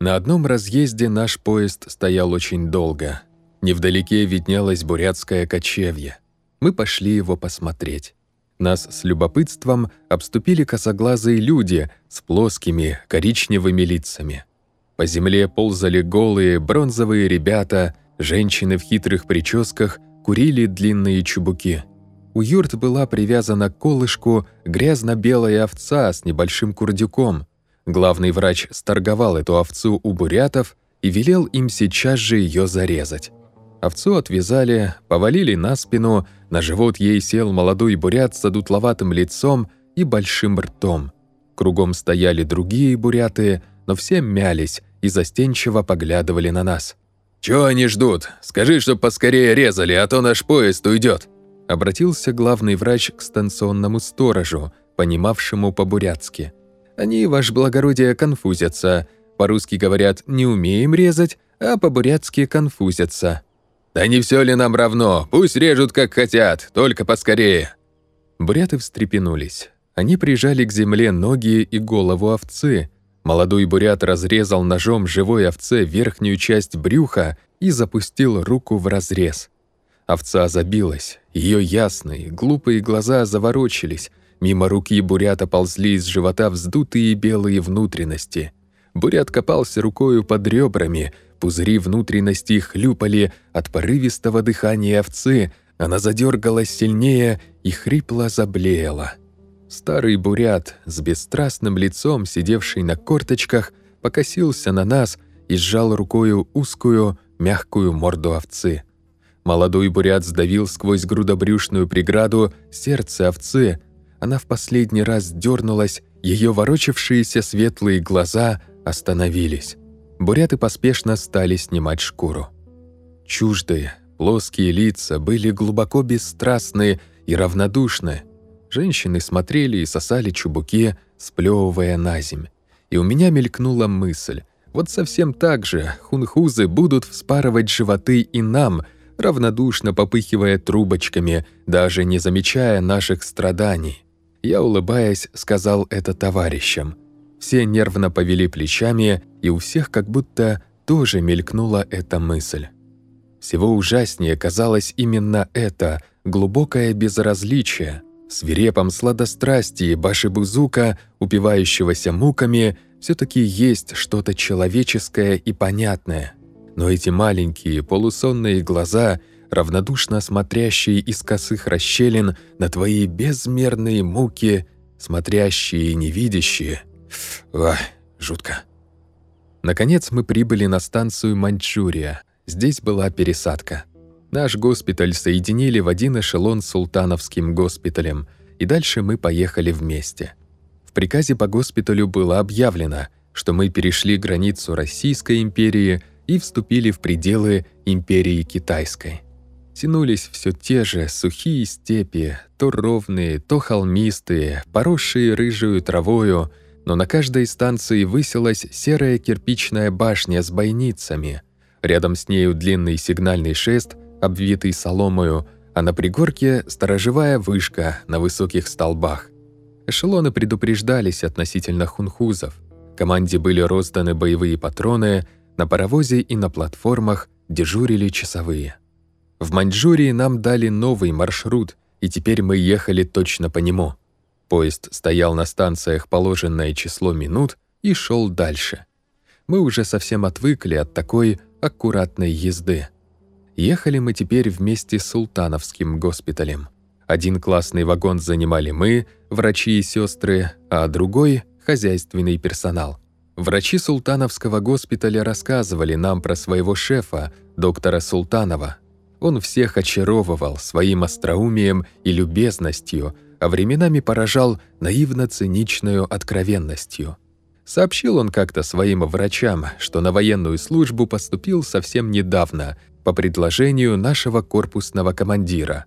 На одном разъезде наш поезд стоял очень долго. Невдалеке виднелось бурятское кочевье. Мы пошли его посмотреть. Нас с любопытством обступили косоглазые люди с плоскими коричневыми лицами. По земле ползали голые бронзовые ребята, женщины в хитрых прическах курили длинные чубуки. У юрт была привязана к колышку грязно-белая овца с небольшим курдюком. Главный врач сторговал эту овцу у бурятов и велел им сейчас же ее зарезать. Овцу отвязали, повалили на спину, на живот ей сел молодой бурят с одутловатым лицом и большим ртом. Кругом стояли другие буряты, но все мялись, и застенчиво поглядывали на нас. «Чего они ждут? Скажи, чтоб поскорее резали, а то наш поезд уйдет. Обратился главный врач к станционному сторожу, понимавшему по-бурятски. «Они, ваше благородие, конфузятся. По-русски говорят «не умеем резать», а по-бурятски конфузятся». «Да не все ли нам равно? Пусть режут, как хотят, только поскорее». Буряты встрепенулись. Они прижали к земле ноги и голову овцы, Молодой бурят разрезал ножом живой овце верхнюю часть брюха и запустил руку в разрез. Овца забилась, ее ясные, глупые глаза заворочились, мимо руки бурята ползли из живота вздутые белые внутренности. Бурят копался рукою под ребрами, пузыри внутренности хлюпали от порывистого дыхания овцы, она задергалась сильнее и хрипло заблеяла. Старый бурят с бесстрастным лицом, сидевший на корточках, покосился на нас и сжал рукою узкую, мягкую морду овцы. Молодой бурят сдавил сквозь грудобрюшную преграду сердце овцы. Она в последний раз дернулась, ее ворочавшиеся светлые глаза остановились. Буряты поспешно стали снимать шкуру. Чуждые, плоские лица были глубоко бесстрастны и равнодушны, Женщины смотрели и сосали чубуки, сплёвывая на земь. И у меня мелькнула мысль. Вот совсем так же хунхузы будут вспарывать животы и нам, равнодушно попыхивая трубочками, даже не замечая наших страданий. Я, улыбаясь, сказал это товарищам. Все нервно повели плечами, и у всех как будто тоже мелькнула эта мысль. Всего ужаснее казалось именно это глубокое безразличие – свирепом сладострастии Башибузука, упивающегося муками, все таки есть что-то человеческое и понятное. Но эти маленькие полусонные глаза, равнодушно смотрящие из косых расщелин на твои безмерные муки, смотрящие и невидящие... Ах, жутко. Наконец мы прибыли на станцию Маньчжурия. Здесь была пересадка. Наш госпиталь соединили в один эшелон с Султановским госпиталем, и дальше мы поехали вместе. В приказе по госпиталю было объявлено, что мы перешли границу Российской империи и вступили в пределы империи Китайской. Тянулись все те же сухие степи, то ровные, то холмистые, поросшие рыжую травою, но на каждой станции высилась серая кирпичная башня с бойницами. Рядом с нею длинный сигнальный шест обвитый соломою, а на пригорке – сторожевая вышка на высоких столбах. Эшелоны предупреждались относительно хунхузов. Команде были розданы боевые патроны, на паровозе и на платформах дежурили часовые. В Маньчжурии нам дали новый маршрут, и теперь мы ехали точно по нему. Поезд стоял на станциях положенное число минут и шел дальше. Мы уже совсем отвыкли от такой аккуратной езды. Ехали мы теперь вместе с Султановским госпиталем. Один классный вагон занимали мы, врачи и сестры, а другой – хозяйственный персонал. Врачи Султановского госпиталя рассказывали нам про своего шефа, доктора Султанова. Он всех очаровывал своим остроумием и любезностью, а временами поражал наивно-циничную откровенностью. Сообщил он как-то своим врачам, что на военную службу поступил совсем недавно по предложению нашего корпусного командира.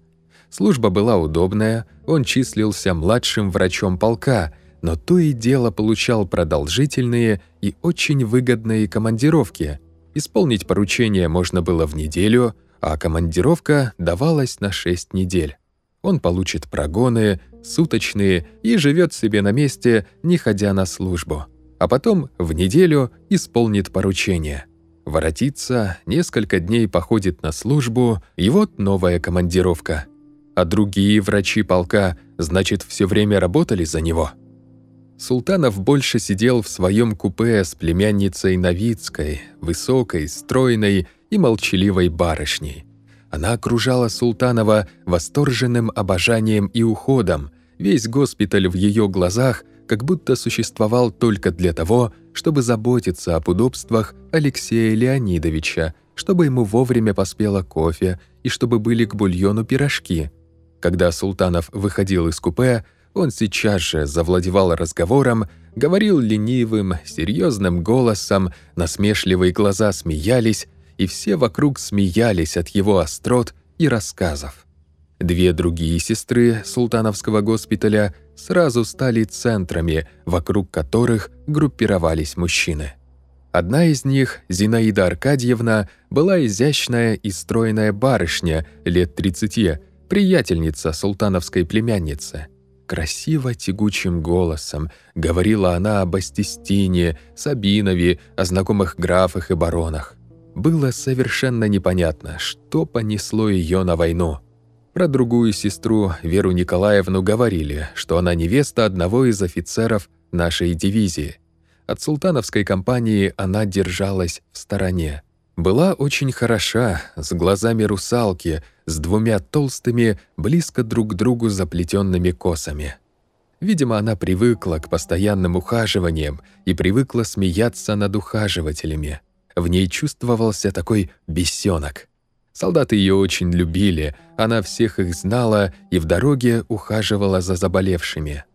Служба была удобная, он числился младшим врачом полка, но то и дело получал продолжительные и очень выгодные командировки. Исполнить поручение можно было в неделю, а командировка давалась на 6 недель. Он получит прогоны, суточные и живет себе на месте, не ходя на службу. А потом в неделю исполнит поручение. Воротится, несколько дней походит на службу, и вот новая командировка. А другие врачи полка, значит, все время работали за него. Султанов больше сидел в своем купе с племянницей Новицкой, высокой, стройной и молчаливой барышней. Она окружала Султанова восторженным обожанием и уходом. Весь госпиталь в ее глазах как будто существовал только для того, чтобы заботиться об удобствах Алексея Леонидовича, чтобы ему вовремя поспело кофе и чтобы были к бульону пирожки. Когда Султанов выходил из купе, он сейчас же завладевал разговором, говорил ленивым, серьезным голосом, насмешливые глаза смеялись, и все вокруг смеялись от его острот и рассказов. Две другие сестры султановского госпиталя сразу стали центрами, вокруг которых группировались мужчины. Одна из них, Зинаида Аркадьевна, была изящная и стройная барышня лет 30, приятельница султановской племянницы. Красиво тягучим голосом говорила она об Астистине, Сабинове, о знакомых графах и баронах. Было совершенно непонятно, что понесло ее на войну. Про другую сестру, Веру Николаевну, говорили, что она невеста одного из офицеров нашей дивизии. От султановской компании она держалась в стороне. Была очень хороша, с глазами русалки, с двумя толстыми, близко друг к другу заплетенными косами. Видимо, она привыкла к постоянным ухаживаниям и привыкла смеяться над ухаживателями. В ней чувствовался такой бесенок. Солдаты ее очень любили, она всех их знала и в дороге ухаживала за заболевшими.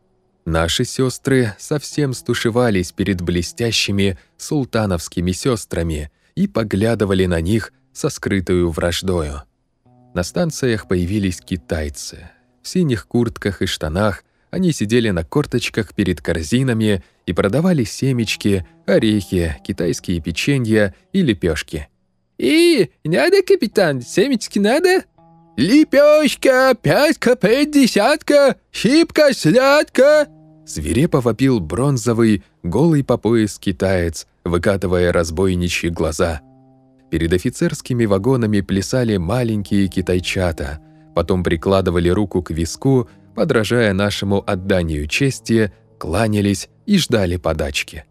Наши сестры совсем стушевались перед блестящими султановскими сестрами и поглядывали на них со скрытую враждою. На станциях появились китайцы. В синих куртках и штанах они сидели на корточках перед корзинами и продавали семечки, орехи, китайские печенья и лепешки. «И, надо, капитан, семечки надо?» «Лепешка, пятка, пятьдесятка, щипка, слядка!» Свирепо вопил бронзовый, голый по пояс китаец, выкатывая разбойничьи глаза. Перед офицерскими вагонами плясали маленькие китайчата, потом прикладывали руку к виску, подражая нашему отданию чести, кланялись и ждали подачки.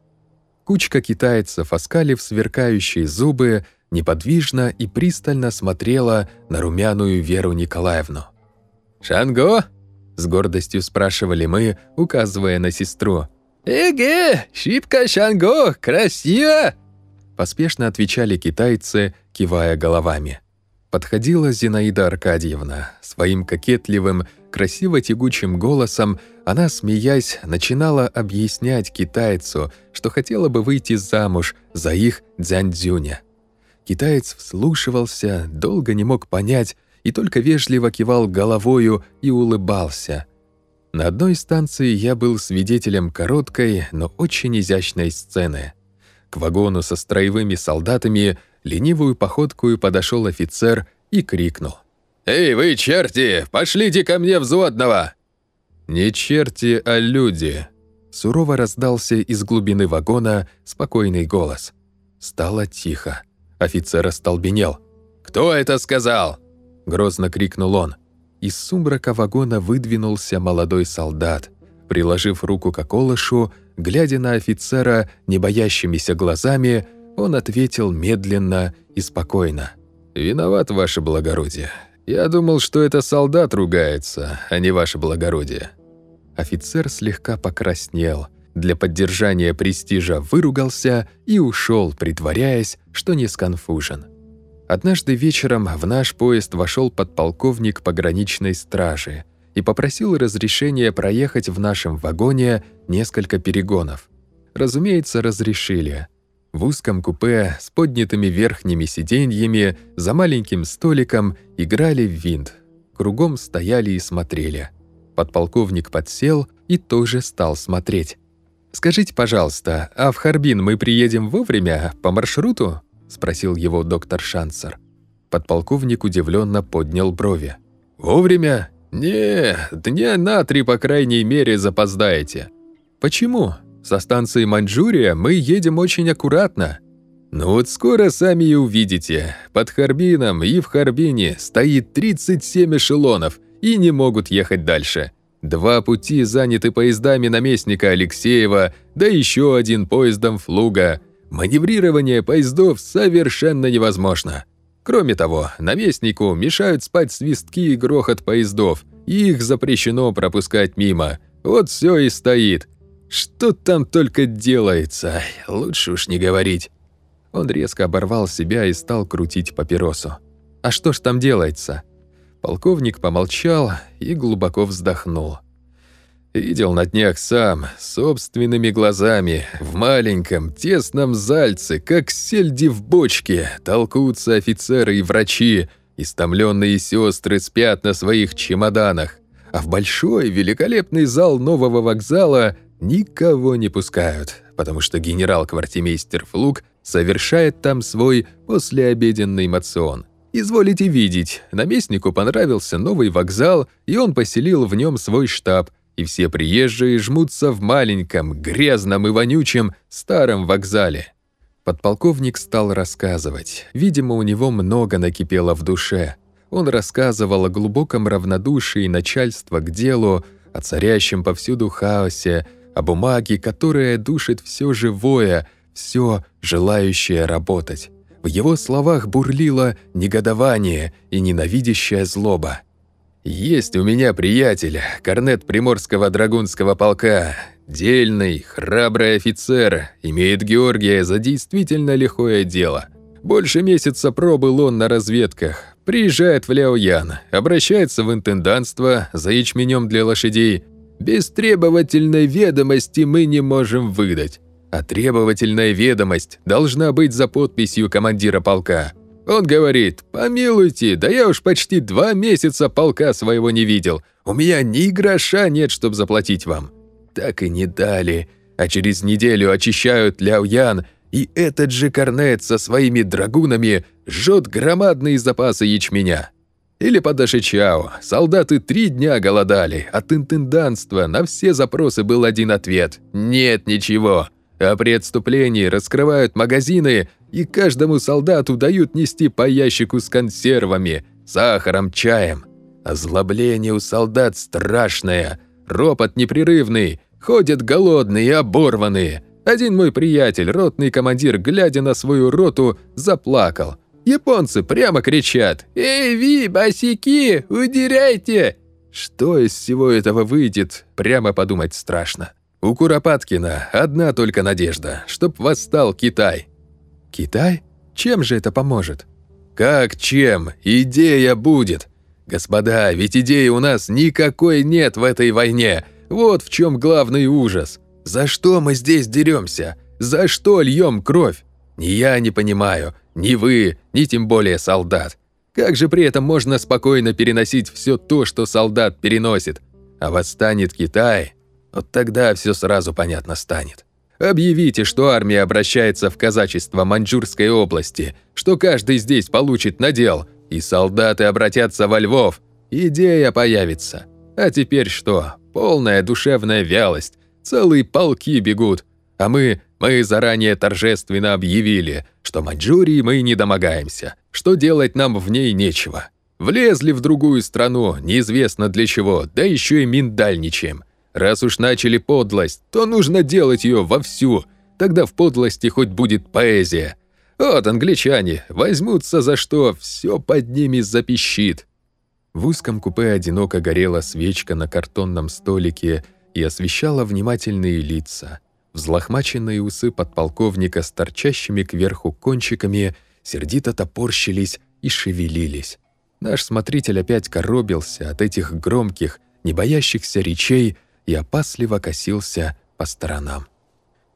Кучка китайцев, оскалив сверкающие зубы, неподвижно и пристально смотрела на румяную Веру Николаевну. «Шанго?» — с гордостью спрашивали мы, указывая на сестру. «Эге, шибко Шанго, красиво!» Поспешно отвечали китайцы, кивая головами. Подходила Зинаида Аркадьевна. Своим кокетливым, красиво тягучим голосом она, смеясь, начинала объяснять китайцу, что хотела бы выйти замуж за их дзяньцзюня. Китаец вслушивался, долго не мог понять и только вежливо кивал головою и улыбался. На одной станции я был свидетелем короткой, но очень изящной сцены. К вагону со строевыми солдатами ленивую походкую подошел офицер и крикнул. «Эй, вы, черти, пошлите ко мне взводного!» «Не черти, а люди!» Сурово раздался из глубины вагона спокойный голос. Стало тихо. Офицер остолбенел. «Кто это сказал?» Грозно крикнул он. Из сумрака вагона выдвинулся молодой солдат. Приложив руку к околышу, глядя на офицера не боящимися глазами, он ответил медленно и спокойно. «Виноват, ваше благородие. Я думал, что это солдат ругается, а не ваше благородие». Офицер слегка покраснел, для поддержания престижа выругался и ушел, притворяясь, что не сконфужен. Однажды вечером в наш поезд вошел подполковник пограничной стражи и попросил разрешения проехать в нашем вагоне несколько перегонов. Разумеется, разрешили. В узком купе с поднятыми верхними сиденьями за маленьким столиком играли в винт. Кругом стояли и смотрели. Подполковник подсел и тоже стал смотреть. «Скажите, пожалуйста, а в Харбин мы приедем вовремя, по маршруту?» — спросил его доктор Шансер. Подполковник удивленно поднял брови. «Вовремя? Не, дня на три, по крайней мере, запоздаете». «Почему? Со станции Маньчжурия мы едем очень аккуратно». «Ну вот скоро сами и увидите. Под Харбином и в Харбине стоит 37 эшелонов и не могут ехать дальше. Два пути заняты поездами наместника Алексеева, да еще один поездом Флуга. Маневрирование поездов совершенно невозможно. Кроме того, наместнику мешают спать свистки и грохот поездов, и их запрещено пропускать мимо. Вот все и стоит. Что там только делается, лучше уж не говорить. Он резко оборвал себя и стал крутить папиросу. «А что ж там делается?» Полковник помолчал и глубоко вздохнул. Видел на днях сам, собственными глазами, в маленьком, тесном зальце, как сельди в бочке, толкутся офицеры и врачи, истомленные сестры спят на своих чемоданах, а в большой, великолепный зал нового вокзала никого не пускают, потому что генерал-квартимейстер Флук совершает там свой послеобеденный мацион. Изволите видеть, наместнику понравился новый вокзал, и он поселил в нем свой штаб, и все приезжие жмутся в маленьком, грязном и вонючем старом вокзале. Подполковник стал рассказывать. Видимо, у него много накипело в душе. Он рассказывал о глубоком равнодушии начальства к делу, о царящем повсюду хаосе, о бумаге, которая душит все живое, все желающее работать. В его словах бурлило негодование и ненавидящая злоба. «Есть у меня приятель, корнет Приморского драгунского полка, дельный, храбрый офицер, имеет Георгия за действительно лихое дело. Больше месяца пробыл он на разведках, приезжает в Ляоян, обращается в интенданство за ячменем для лошадей. Без требовательной ведомости мы не можем выдать. А требовательная ведомость должна быть за подписью командира полка. Он говорит, помилуйте, да я уж почти два месяца полка своего не видел. У меня ни гроша нет, чтобы заплатить вам. Так и не дали. А через неделю очищают Ляоян, и этот же корнет со своими драгунами жжет громадные запасы ячменя. Или под Ашичао. Солдаты три дня голодали. От интенданства на все запросы был один ответ. Нет ничего. А при отступлении раскрывают магазины и каждому солдату дают нести по ящику с консервами, сахаром, чаем. Озлобление у солдат страшное, ропот непрерывный, ходят голодные оборванные. Один мой приятель, ротный командир, глядя на свою роту, заплакал. Японцы прямо кричат «Эй, ви, босики, удирайте!» Что из всего этого выйдет, прямо подумать страшно. У Куропаткина одна только надежда, чтоб восстал Китай. Китай? Чем же это поможет? Как чем? Идея будет. Господа, ведь идеи у нас никакой нет в этой войне. Вот в чем главный ужас. За что мы здесь деремся? За что льем кровь? Ни я не понимаю, ни вы, ни тем более солдат. Как же при этом можно спокойно переносить все то, что солдат переносит? А восстанет Китай, вот тогда все сразу понятно станет. Объявите, что армия обращается в казачество Маньчжурской области, что каждый здесь получит надел, и солдаты обратятся во Львов. Идея появится. А теперь что? Полная душевная вялость. Целые полки бегут. А мы, мы заранее торжественно объявили, что Маньчжурии мы не домогаемся, что делать нам в ней нечего. Влезли в другую страну, неизвестно для чего, да еще и миндальничаем. Раз уж начали подлость, то нужно делать ее вовсю, тогда в подлости хоть будет поэзия. Вот англичане возьмутся за что, все под ними запищит. В узком купе одиноко горела свечка на картонном столике и освещала внимательные лица. Взлохмаченные усы подполковника с торчащими кверху кончиками сердито топорщились и шевелились. Наш смотритель опять коробился от этих громких, не боящихся речей и опасливо косился по сторонам.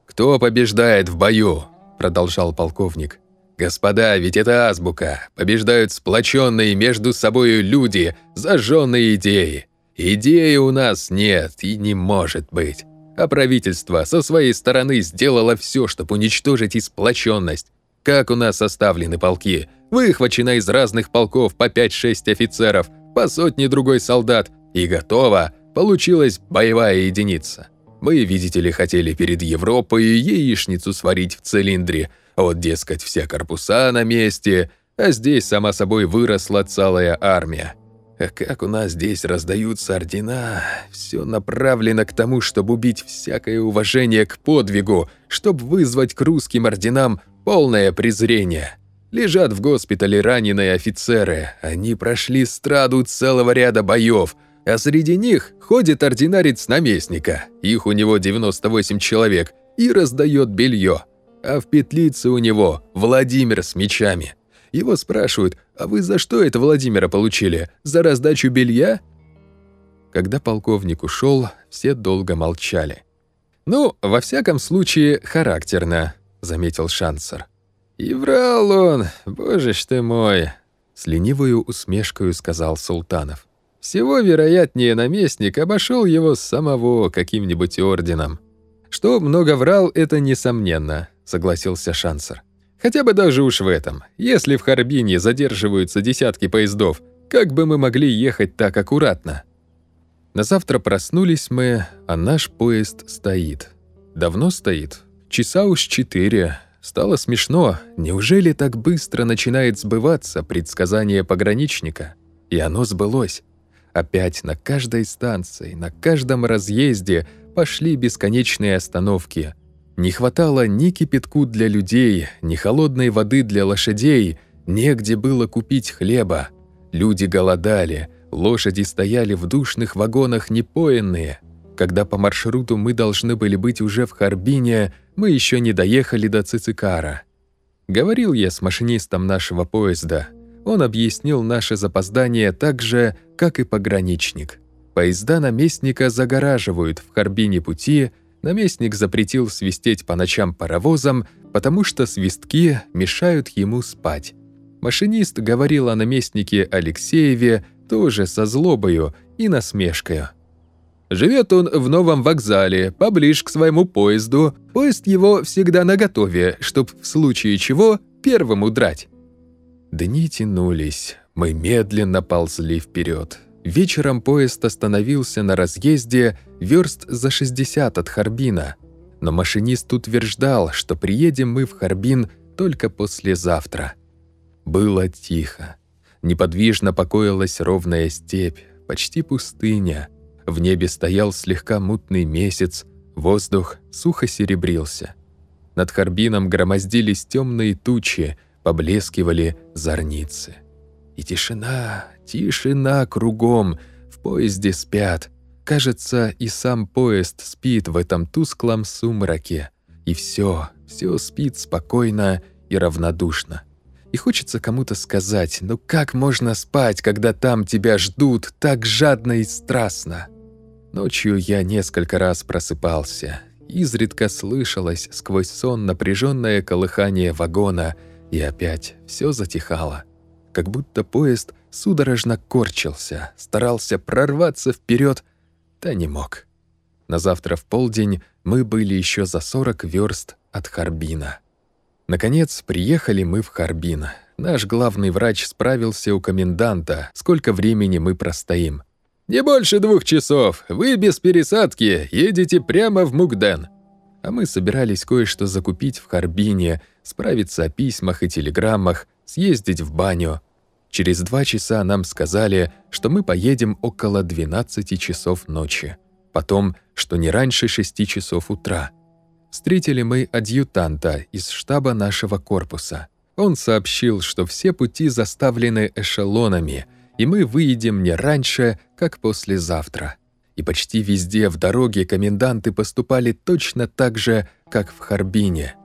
«Кто побеждает в бою?» — продолжал полковник. «Господа, ведь это азбука. Побеждают сплоченные между собой люди, зажженные идеи. Идеи у нас нет и не может быть. А правительство со своей стороны сделало все, чтобы уничтожить и сплоченность. Как у нас составлены полки? Выхвачено из разных полков по 5-6 офицеров, по сотне другой солдат. И готово. Получилась боевая единица. Мы, видите ли, хотели перед Европой яичницу сварить в цилиндре. Вот, дескать, все корпуса на месте, а здесь, сама собой, выросла целая армия. А как у нас здесь раздаются ордена, все направлено к тому, чтобы убить всякое уважение к подвигу, чтобы вызвать к русским орденам Полное презрение. Лежат в госпитале раненые офицеры. Они прошли страду целого ряда боев, а среди них ходит ординарец наместника. Их у него 98 человек и раздает белье. А в петлице у него Владимир с мечами. Его спрашивают, а вы за что это Владимира получили? За раздачу белья? Когда полковник ушел, все долго молчали. Ну, во всяком случае, характерно заметил Шансер. «И врал он, боже ж ты мой!» С ленивою усмешкой сказал Султанов. «Всего вероятнее наместник обошел его самого каким-нибудь орденом. Что много врал, это несомненно», — согласился Шансер. «Хотя бы даже уж в этом. Если в Харбине задерживаются десятки поездов, как бы мы могли ехать так аккуратно?» На завтра проснулись мы, а наш поезд стоит. Давно стоит, Часа уж четыре. Стало смешно. Неужели так быстро начинает сбываться предсказание пограничника? И оно сбылось. Опять на каждой станции, на каждом разъезде пошли бесконечные остановки. Не хватало ни кипятку для людей, ни холодной воды для лошадей, негде было купить хлеба. Люди голодали, лошади стояли в душных вагонах непоенные. Когда по маршруту мы должны были быть уже в Харбине, мы еще не доехали до Цицикара. Говорил я с машинистом нашего поезда. Он объяснил наше запоздание так же, как и пограничник. Поезда наместника загораживают в Харбине пути, наместник запретил свистеть по ночам паровозом, потому что свистки мешают ему спать. Машинист говорил о наместнике Алексееве тоже со злобою и насмешкою. Живет он в новом вокзале, поближе к своему поезду. Поезд его всегда наготове, чтоб в случае чего первым удрать. Дни тянулись, мы медленно ползли вперед. Вечером поезд остановился на разъезде верст за 60 от Харбина. Но машинист утверждал, что приедем мы в Харбин только послезавтра. Было тихо. Неподвижно покоилась ровная степь, почти пустыня. В небе стоял слегка мутный месяц, воздух сухо серебрился. Над Харбином громоздились темные тучи, поблескивали зорницы. И тишина, тишина кругом, в поезде спят. Кажется, и сам поезд спит в этом тусклом сумраке. И все, все спит спокойно и равнодушно. И хочется кому-то сказать, ну как можно спать, когда там тебя ждут так жадно и страстно? Ночью я несколько раз просыпался. Изредка слышалось сквозь сон напряженное колыхание вагона, и опять все затихало. Как будто поезд судорожно корчился, старался прорваться вперед, да не мог. На завтра в полдень мы были еще за 40 верст от Харбина. Наконец, приехали мы в Харбин. Наш главный врач справился у коменданта, сколько времени мы простоим. «Не больше двух часов. Вы без пересадки едете прямо в Мугден». А мы собирались кое-что закупить в Харбине, справиться о письмах и телеграммах, съездить в баню. Через два часа нам сказали, что мы поедем около 12 часов ночи. Потом, что не раньше 6 часов утра. Встретили мы адъютанта из штаба нашего корпуса. Он сообщил, что все пути заставлены эшелонами — и мы выедем не раньше, как послезавтра. И почти везде в дороге коменданты поступали точно так же, как в Харбине.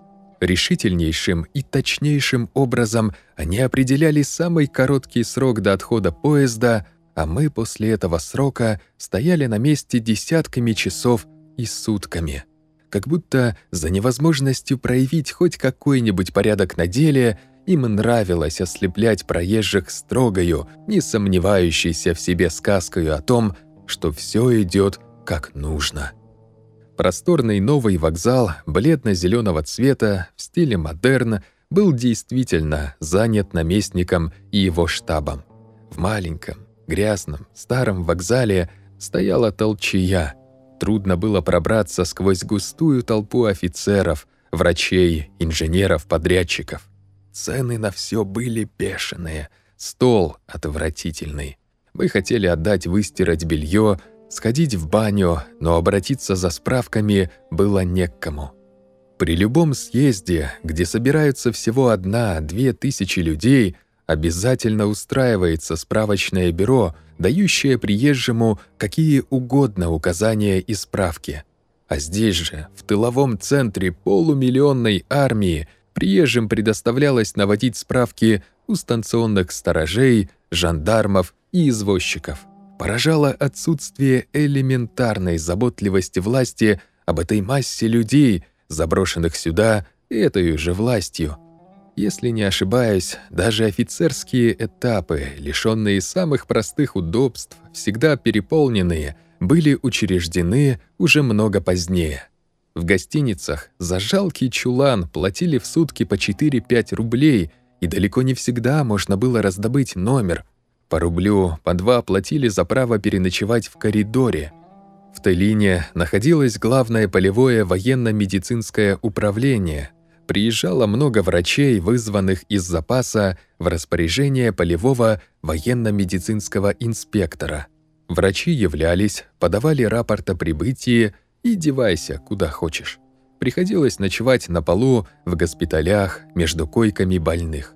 Решительнейшим и точнейшим образом они определяли самый короткий срок до отхода поезда, а мы после этого срока стояли на месте десятками часов и сутками. Как будто за невозможностью проявить хоть какой-нибудь порядок на деле им нравилось ослеплять проезжих строгою, не сомневающейся в себе сказкою о том, что все идет как нужно. Просторный новый вокзал бледно зеленого цвета в стиле модерн был действительно занят наместником и его штабом. В маленьком, грязном, старом вокзале стояла толчая. Трудно было пробраться сквозь густую толпу офицеров, врачей, инженеров, подрядчиков. Цены на все были бешеные, стол отвратительный. Мы хотели отдать выстирать белье, Сходить в баню, но обратиться за справками было некому. При любом съезде, где собираются всего одна-две тысячи людей, обязательно устраивается справочное бюро, дающее приезжему какие угодно указания и справки. А здесь же, в тыловом центре полумиллионной армии, приезжим предоставлялось наводить справки у станционных сторожей, жандармов и извозчиков поражало отсутствие элементарной заботливости власти об этой массе людей, заброшенных сюда этой же властью. Если не ошибаюсь, даже офицерские этапы, лишенные самых простых удобств, всегда переполненные, были учреждены уже много позднее. В гостиницах за жалкий чулан платили в сутки по 4-5 рублей, и далеко не всегда можно было раздобыть номер – по рублю, по два платили за право переночевать в коридоре. В Телине находилось главное полевое военно-медицинское управление. Приезжало много врачей, вызванных из запаса в распоряжение полевого военно-медицинского инспектора. Врачи являлись, подавали рапорт о прибытии и девайся куда хочешь. Приходилось ночевать на полу, в госпиталях, между койками больных.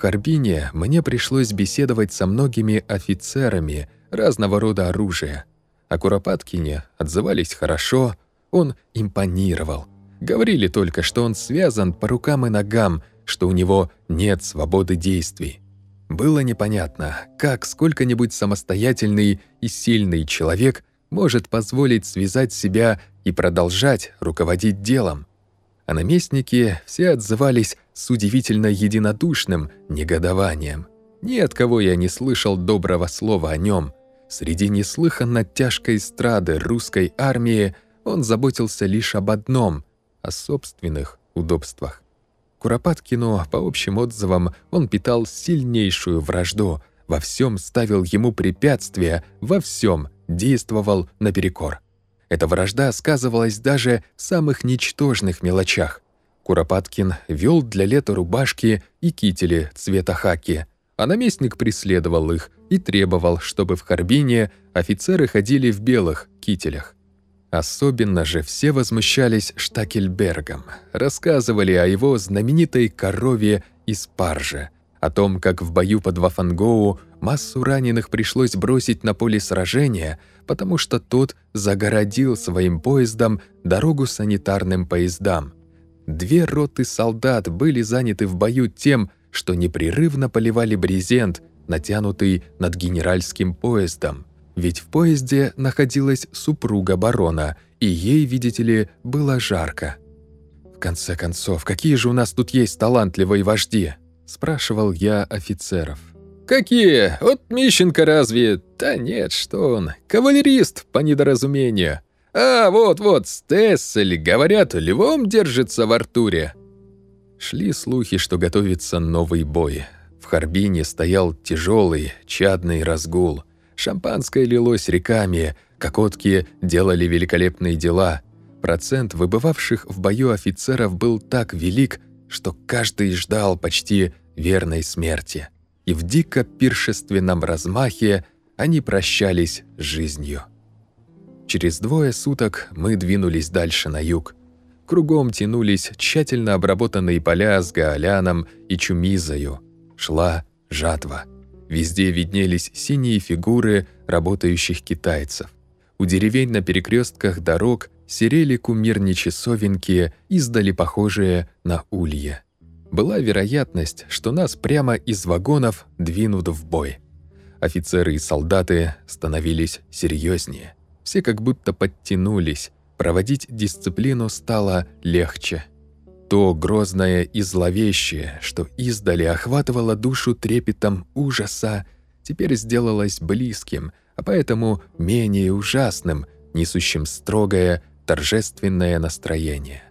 Харбине мне пришлось беседовать со многими офицерами разного рода оружия. О Куропаткине отзывались хорошо, он импонировал. Говорили только, что он связан по рукам и ногам, что у него нет свободы действий. Было непонятно, как сколько-нибудь самостоятельный и сильный человек может позволить связать себя и продолжать руководить делом а наместники все отзывались с удивительно единодушным негодованием. Ни от кого я не слышал доброго слова о нем. Среди неслыханно тяжкой эстрады русской армии он заботился лишь об одном — о собственных удобствах. Куропаткину, по общим отзывам, он питал сильнейшую вражду, во всем ставил ему препятствия, во всем действовал наперекор. Эта вражда сказывалась даже в самых ничтожных мелочах. Куропаткин вел для лета рубашки и кители цвета хаки, а наместник преследовал их и требовал, чтобы в Харбине офицеры ходили в белых кителях. Особенно же все возмущались Штакельбергом, рассказывали о его знаменитой корове из Паржа, о том, как в бою под Вафангоу массу раненых пришлось бросить на поле сражения, потому что тот загородил своим поездом дорогу санитарным поездам. Две роты солдат были заняты в бою тем, что непрерывно поливали брезент, натянутый над генеральским поездом. Ведь в поезде находилась супруга барона, и ей, видите ли, было жарко. «В конце концов, какие же у нас тут есть талантливые вожди?» – спрашивал я офицеров. «Какие? Вот Мищенко разве? Да нет, что он. Кавалерист, по недоразумению. А, вот-вот, Стессель, говорят, львом держится в Артуре». Шли слухи, что готовится новый бой. В Харбине стоял тяжелый, чадный разгул. Шампанское лилось реками, кокотки делали великолепные дела. Процент выбывавших в бою офицеров был так велик, что каждый ждал почти верной смерти и в дико пиршественном размахе они прощались с жизнью. Через двое суток мы двинулись дальше на юг. Кругом тянулись тщательно обработанные поля с гаоляном и чумизою. Шла жатва. Везде виднелись синие фигуры работающих китайцев. У деревень на перекрестках дорог серели кумирни часовенки, издали похожие на улья. Была вероятность, что нас прямо из вагонов двинут в бой. Офицеры и солдаты становились серьезнее. Все как будто подтянулись, проводить дисциплину стало легче. То грозное и зловещее, что издали охватывало душу трепетом ужаса, теперь сделалось близким, а поэтому менее ужасным, несущим строгое, торжественное настроение.